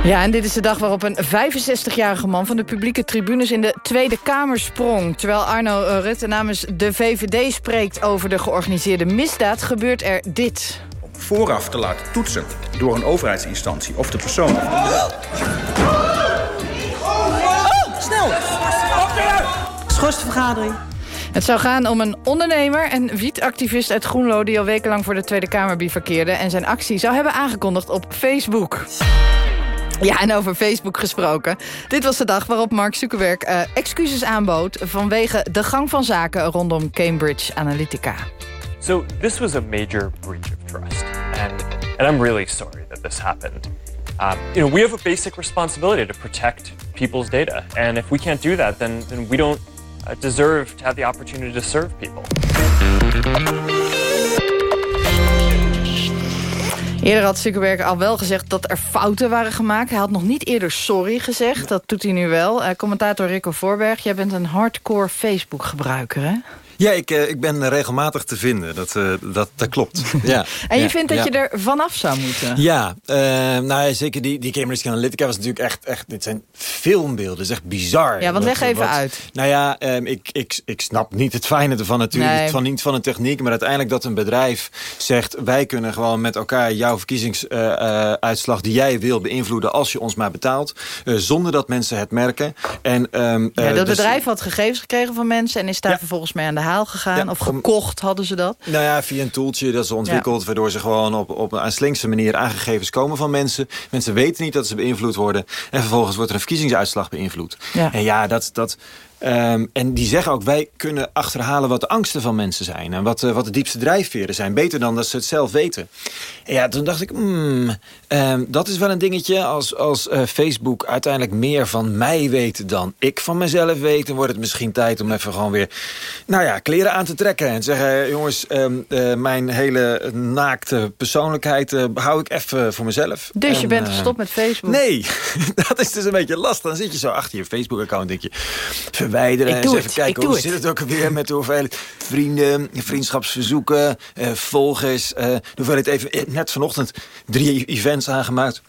Ja, en dit is de dag waarop een 65-jarige man van de publieke tribunes in de Tweede Kamer sprong. Terwijl Arno Rutte namens de VVD spreekt over de georganiseerde misdaad, gebeurt er dit. Vooraf te laten toetsen door een overheidsinstantie of de persoon... Schorste vergadering. Het zou gaan om een ondernemer en wietactivist uit Groenlo... die al wekenlang voor de Tweede Kamer bivakkeerde... en zijn actie zou hebben aangekondigd op Facebook. Ja, en over Facebook gesproken. Dit was de dag waarop Mark Zuckerberg uh, excuses aanbood... vanwege de gang van zaken rondom Cambridge Analytica. So this was a major breach of trust. And, and I'm really sorry that this happened. Um, you know, we have a basic responsibility to protect people's data. And if we can't do that, then, then we don't deserve to have the opportunity to serve people. Eerder had Zuckerberg al wel gezegd dat er fouten waren gemaakt. Hij had nog niet eerder sorry gezegd. Dat doet hij nu wel. Uh, commentator Rico Voorberg, jij bent een hardcore Facebook-gebruiker, hè? Ja, ik, uh, ik ben regelmatig te vinden. Dat, uh, dat, dat klopt. ja. En je ja, vindt dat ja. je er vanaf zou moeten? Ja, uh, nou ja, zeker die, die Cambridge Analytica was natuurlijk echt, echt... Dit zijn filmbeelden, dat is echt bizar. Ja, want leg even wat, uit. Nou ja, um, ik, ik, ik snap niet het fijne ervan natuurlijk. Nee. Van niet van de techniek, maar uiteindelijk dat een bedrijf zegt... wij kunnen gewoon met elkaar jouw verkiezingsuitslag die jij wil beïnvloeden... als je ons maar betaalt, zonder dat mensen het merken. En, um, ja, dat dus, bedrijf had gegevens gekregen van mensen... en is daar vervolgens mee aan de haal gegaan? of gekocht hadden ze dat? Nou ja, via een toeltje dat ze ontwikkeld... waardoor ze gewoon op, op een slinkse manier aangegevens komen van mensen. Mensen weten niet dat ze beïnvloed worden. En vervolgens wordt er een verkiezingsuitslag beïnvloed. En ja, dat... dat Um, en die zeggen ook, wij kunnen achterhalen wat de angsten van mensen zijn. En wat, uh, wat de diepste drijfveren zijn. Beter dan dat ze het zelf weten. En ja, toen dacht ik, mm, um, dat is wel een dingetje. Als, als uh, Facebook uiteindelijk meer van mij weet dan ik van mezelf weet... dan wordt het misschien tijd om even gewoon weer nou ja, kleren aan te trekken. En zeggen, jongens, um, uh, mijn hele naakte persoonlijkheid hou ik even voor mezelf. Dus je bent gestopt met Facebook? Nee, dat is dus een beetje lastig. Dan zit je zo achter je Facebook-account denk je verwijderen. en even kijken hoe zit het ook weer met de hoeveelheid vrienden, vriendschapsverzoeken, eh, volgers. Uh, de hoeveelheid even, eh, net vanochtend drie events aangemaakt.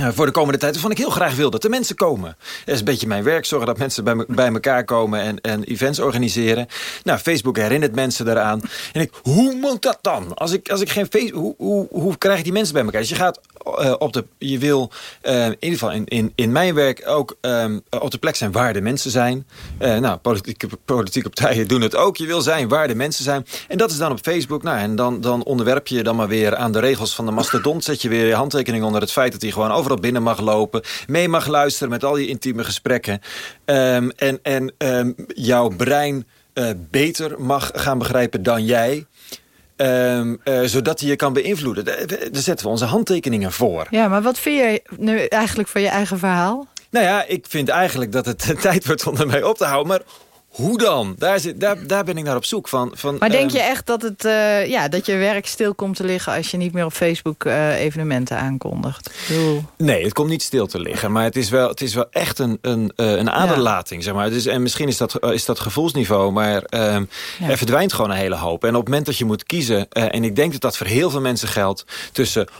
Uh, voor de komende tijd. Waarvan ik heel graag wil dat de mensen komen. Dat is een beetje mijn werk. Zorgen dat mensen bij, me, bij elkaar komen en, en events organiseren. Nou, Facebook herinnert mensen daaraan. En ik, hoe moet dat dan? Als ik, als ik geen Facebook... Hoe, hoe, hoe krijg je die mensen bij elkaar? Dus je gaat uh, op de... Je wil uh, in ieder geval in, in, in mijn werk ook um, op de plek zijn waar de mensen zijn. nou, politieke, politieke partijen doen het ook. Je wil zijn waar de mensen zijn. En dat is dan op Facebook. Nou, en dan, dan onderwerp je dan maar weer aan de regels van de mastodont. Zet je weer je handtekening onder het feit dat hij gewoon overal binnen mag lopen. Mee mag luisteren met al die intieme gesprekken. Um, en en um, jouw brein uh, beter mag gaan begrijpen dan jij. Um, uh, zodat hij je kan beïnvloeden. Daar, daar zetten we onze handtekeningen voor. Ja, maar wat vind jij nu eigenlijk van je eigen verhaal? Nou ja, ik vind eigenlijk dat het tijd wordt om ermee op te houden. Maar hoe dan? Daar, zit, daar, daar ben ik naar op zoek. Van, van, maar denk je echt dat, het, uh, ja, dat je werk stil komt te liggen... als je niet meer op Facebook uh, evenementen aankondigt? Nee, het komt niet stil te liggen. Maar het is wel, het is wel echt een, een, uh, een aderlating. Zeg maar. En misschien is dat, is dat gevoelsniveau. Maar ehm, ja. er verdwijnt gewoon een hele hoop. En op het moment dat je moet kiezen... en ik denk dat dat voor heel veel mensen geldt... tussen 100%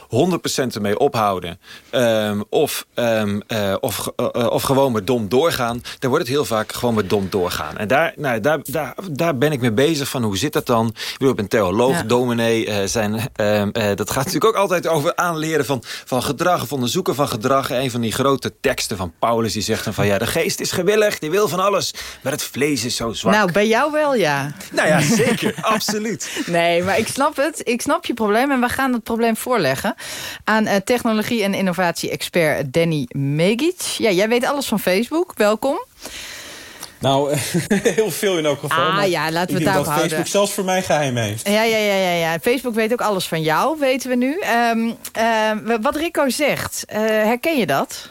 ermee ophouden... Um, of, um, of, of gewoon met dom doorgaan... dan wordt het heel vaak gewoon met dom doorgaan. En daar, nou, daar, daar, daar ben ik mee bezig van hoe zit dat dan? Ik bedoel, ik ben theoloog, ja. dominee. Uh, zijn, uh, uh, dat gaat natuurlijk ook altijd over aanleren van, van gedrag... of onderzoeken van gedrag. Een van die grote teksten van Paulus die zegt dan van... ja, de geest is gewillig, die wil van alles, maar het vlees is zo zwak. Nou, bij jou wel, ja. Nou ja, zeker, absoluut. Nee, maar ik snap het. Ik snap je probleem en we gaan het probleem voorleggen... aan technologie- en innovatie-expert Danny Megic. Ja, jij weet alles van Facebook. Welkom. Nou, heel veel in elk geval. Ah ja, laten we het daarop houden. Facebook zelfs voor mij geheim heeft. Ja, ja, ja, ja, ja. Facebook weet ook alles van jou, weten we nu. Um, uh, wat Rico zegt, uh, herken je dat?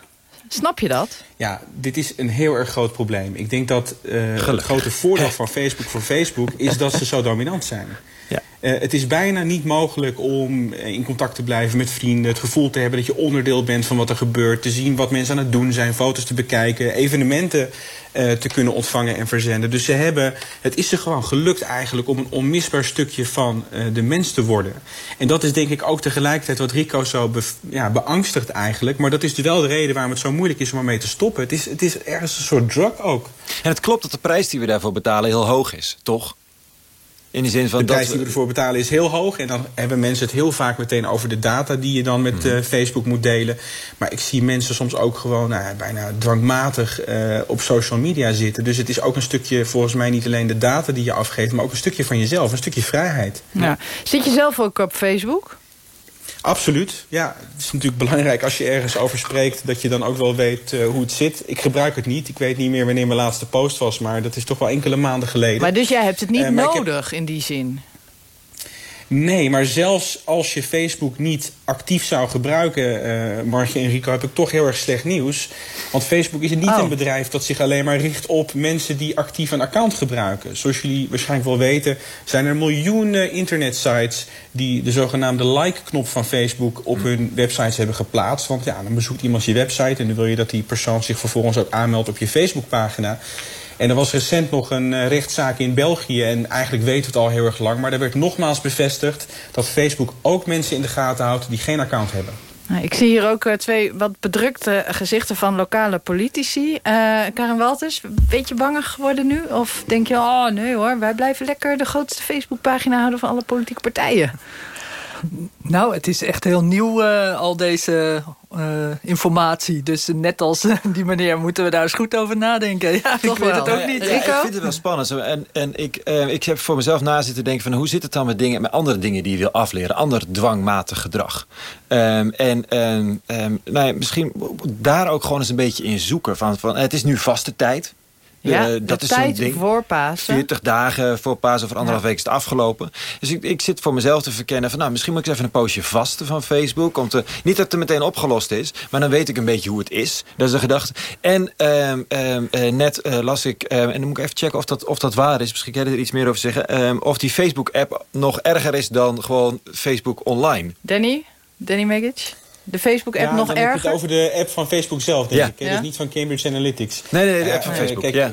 Snap je dat? Ja, dit is een heel erg groot probleem. Ik denk dat uh, het grote voordeel van Facebook voor Facebook... is dat ze zo dominant zijn. Ja. Uh, het is bijna niet mogelijk om in contact te blijven met vrienden. Het gevoel te hebben dat je onderdeel bent van wat er gebeurt. Te zien wat mensen aan het doen zijn. Foto's te bekijken. Evenementen uh, te kunnen ontvangen en verzenden. Dus ze hebben, het is ze gewoon gelukt eigenlijk om een onmisbaar stukje van de mens te worden. En dat is denk ik ook tegelijkertijd wat Rico zo ja, beangstigt eigenlijk. Maar dat is wel de reden waarom het zo moeilijk is om ermee te stoppen. Het is, het is ergens een soort drug ook. En het klopt dat de prijs die we daarvoor betalen heel hoog is, toch? In de zin van de prijs die we ervoor betalen is heel hoog. En dan hebben mensen het heel vaak meteen over de data die je dan met uh, Facebook moet delen. Maar ik zie mensen soms ook gewoon nou, bijna dwangmatig uh, op social media zitten. Dus het is ook een stukje, volgens mij niet alleen de data die je afgeeft... maar ook een stukje van jezelf, een stukje vrijheid. Ja. Zit je zelf ook op Facebook? Absoluut, ja. Het is natuurlijk belangrijk als je ergens over spreekt... dat je dan ook wel weet uh, hoe het zit. Ik gebruik het niet. Ik weet niet meer wanneer mijn laatste post was... maar dat is toch wel enkele maanden geleden. Maar dus jij hebt het niet uh, nodig heb... in die zin? Nee, maar zelfs als je Facebook niet actief zou gebruiken, uh, en Rico, heb ik toch heel erg slecht nieuws. Want Facebook is niet oh. een bedrijf dat zich alleen maar richt op mensen die actief een account gebruiken. Zoals jullie waarschijnlijk wel weten, zijn er miljoenen internetsites die de zogenaamde like-knop van Facebook op hun websites hebben geplaatst. Want ja, dan bezoekt iemand je website en dan wil je dat die persoon zich vervolgens ook aanmeldt op je Facebookpagina. En er was recent nog een uh, rechtszaak in België. En eigenlijk weten we het al heel erg lang. Maar er werd nogmaals bevestigd dat Facebook ook mensen in de gaten houdt die geen account hebben. Nou, ik zie hier ook uh, twee wat bedrukte gezichten van lokale politici. Uh, Karen Walters, een beetje banger geworden nu? Of denk je, oh nee hoor, wij blijven lekker de grootste Facebookpagina houden van alle politieke partijen? Nou, het is echt heel nieuw, uh, al deze uh, informatie. Dus net als die meneer moeten we daar eens goed over nadenken. Ja, Toch ik weet het ook niet. Ja, ik vind het wel spannend. En, en ik, ik heb voor mezelf na zitten denken van... hoe zit het dan met, dingen, met andere dingen die je wil afleren? Ander dwangmatig gedrag. Um, en um, nou ja, misschien daar ook gewoon eens een beetje in zoeken. Van, van, het is nu vaste tijd. Ja, uh, dat is tijd ding. voor Pasen. 40 dagen voor Pasen, over anderhalf ja. week is het afgelopen. Dus ik, ik zit voor mezelf te verkennen van... nou, misschien moet ik eens even een poosje vasten van Facebook. Om te, niet dat het meteen opgelost is, maar dan weet ik een beetje hoe het is. Dat is de gedachte. En uh, uh, net uh, las ik, ehm, en dan moet ik even checken of dat, of dat waar is. Misschien kan je er iets meer over zeggen. Ehm, of die Facebook-app nog erger is dan gewoon Facebook online. Danny? Danny Megic? De Facebook-app nog erger? Ja, het over de app van Facebook zelf, denk ik. Dus niet van Cambridge Analytics. Nee, nee, de app van Facebook, kijk, ja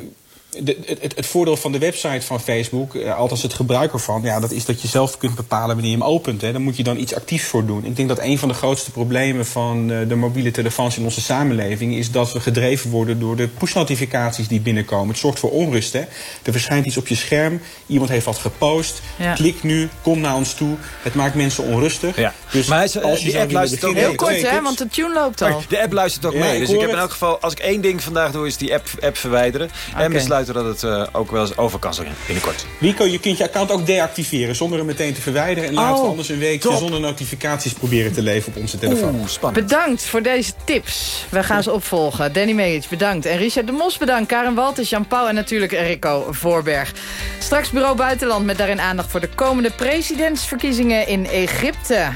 de, het, het, voordeel van de website van Facebook, eh, althans het gebruik ervan... Ja, dat is dat je zelf kunt bepalen wanneer je hem opent. Hè. Dan moet je dan iets actiefs voor doen. Ik denk dat een van de grootste problemen van uh, de mobiele telefoons in onze samenleving... is dat we gedreven worden door de push-notificaties die binnenkomen. Het zorgt voor onrust. Hè. Er verschijnt iets op je scherm, iemand heeft wat gepost. Ja. Klik nu, kom naar ons toe. Het maakt mensen onrustig. Ja. Dus maar als je die app luistert ook Heel kort, hè, want de tune loopt al. de app luistert ook mee. Dus ik heb in elk geval, als ik één ding vandaag doe... is die app, app verwijderen. Okay. En dat het... Uh, ook wel eens over kan zijn binnenkort. Wico, je kunt je account ook deactiveren zonder hem meteen te verwijderen. En we oh, anders een week zonder notificaties proberen te leven op onze telefoon. Oeh, spannend. Bedankt voor deze tips. We gaan ze opvolgen. Danny Megic, bedankt. En Richard de Mos, bedankt. Karen Walters, Jan Pauw en natuurlijk Rico Voorberg. Straks Bureau Buitenland met daarin aandacht voor de komende presidentsverkiezingen in Egypte.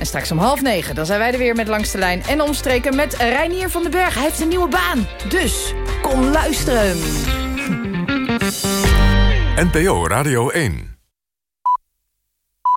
En straks om half negen, dan zijn wij er weer met Langste Lijn en Omstreken met Reinier van den Berg. Hij heeft een nieuwe baan, dus kom luisteren. NPO Radio 1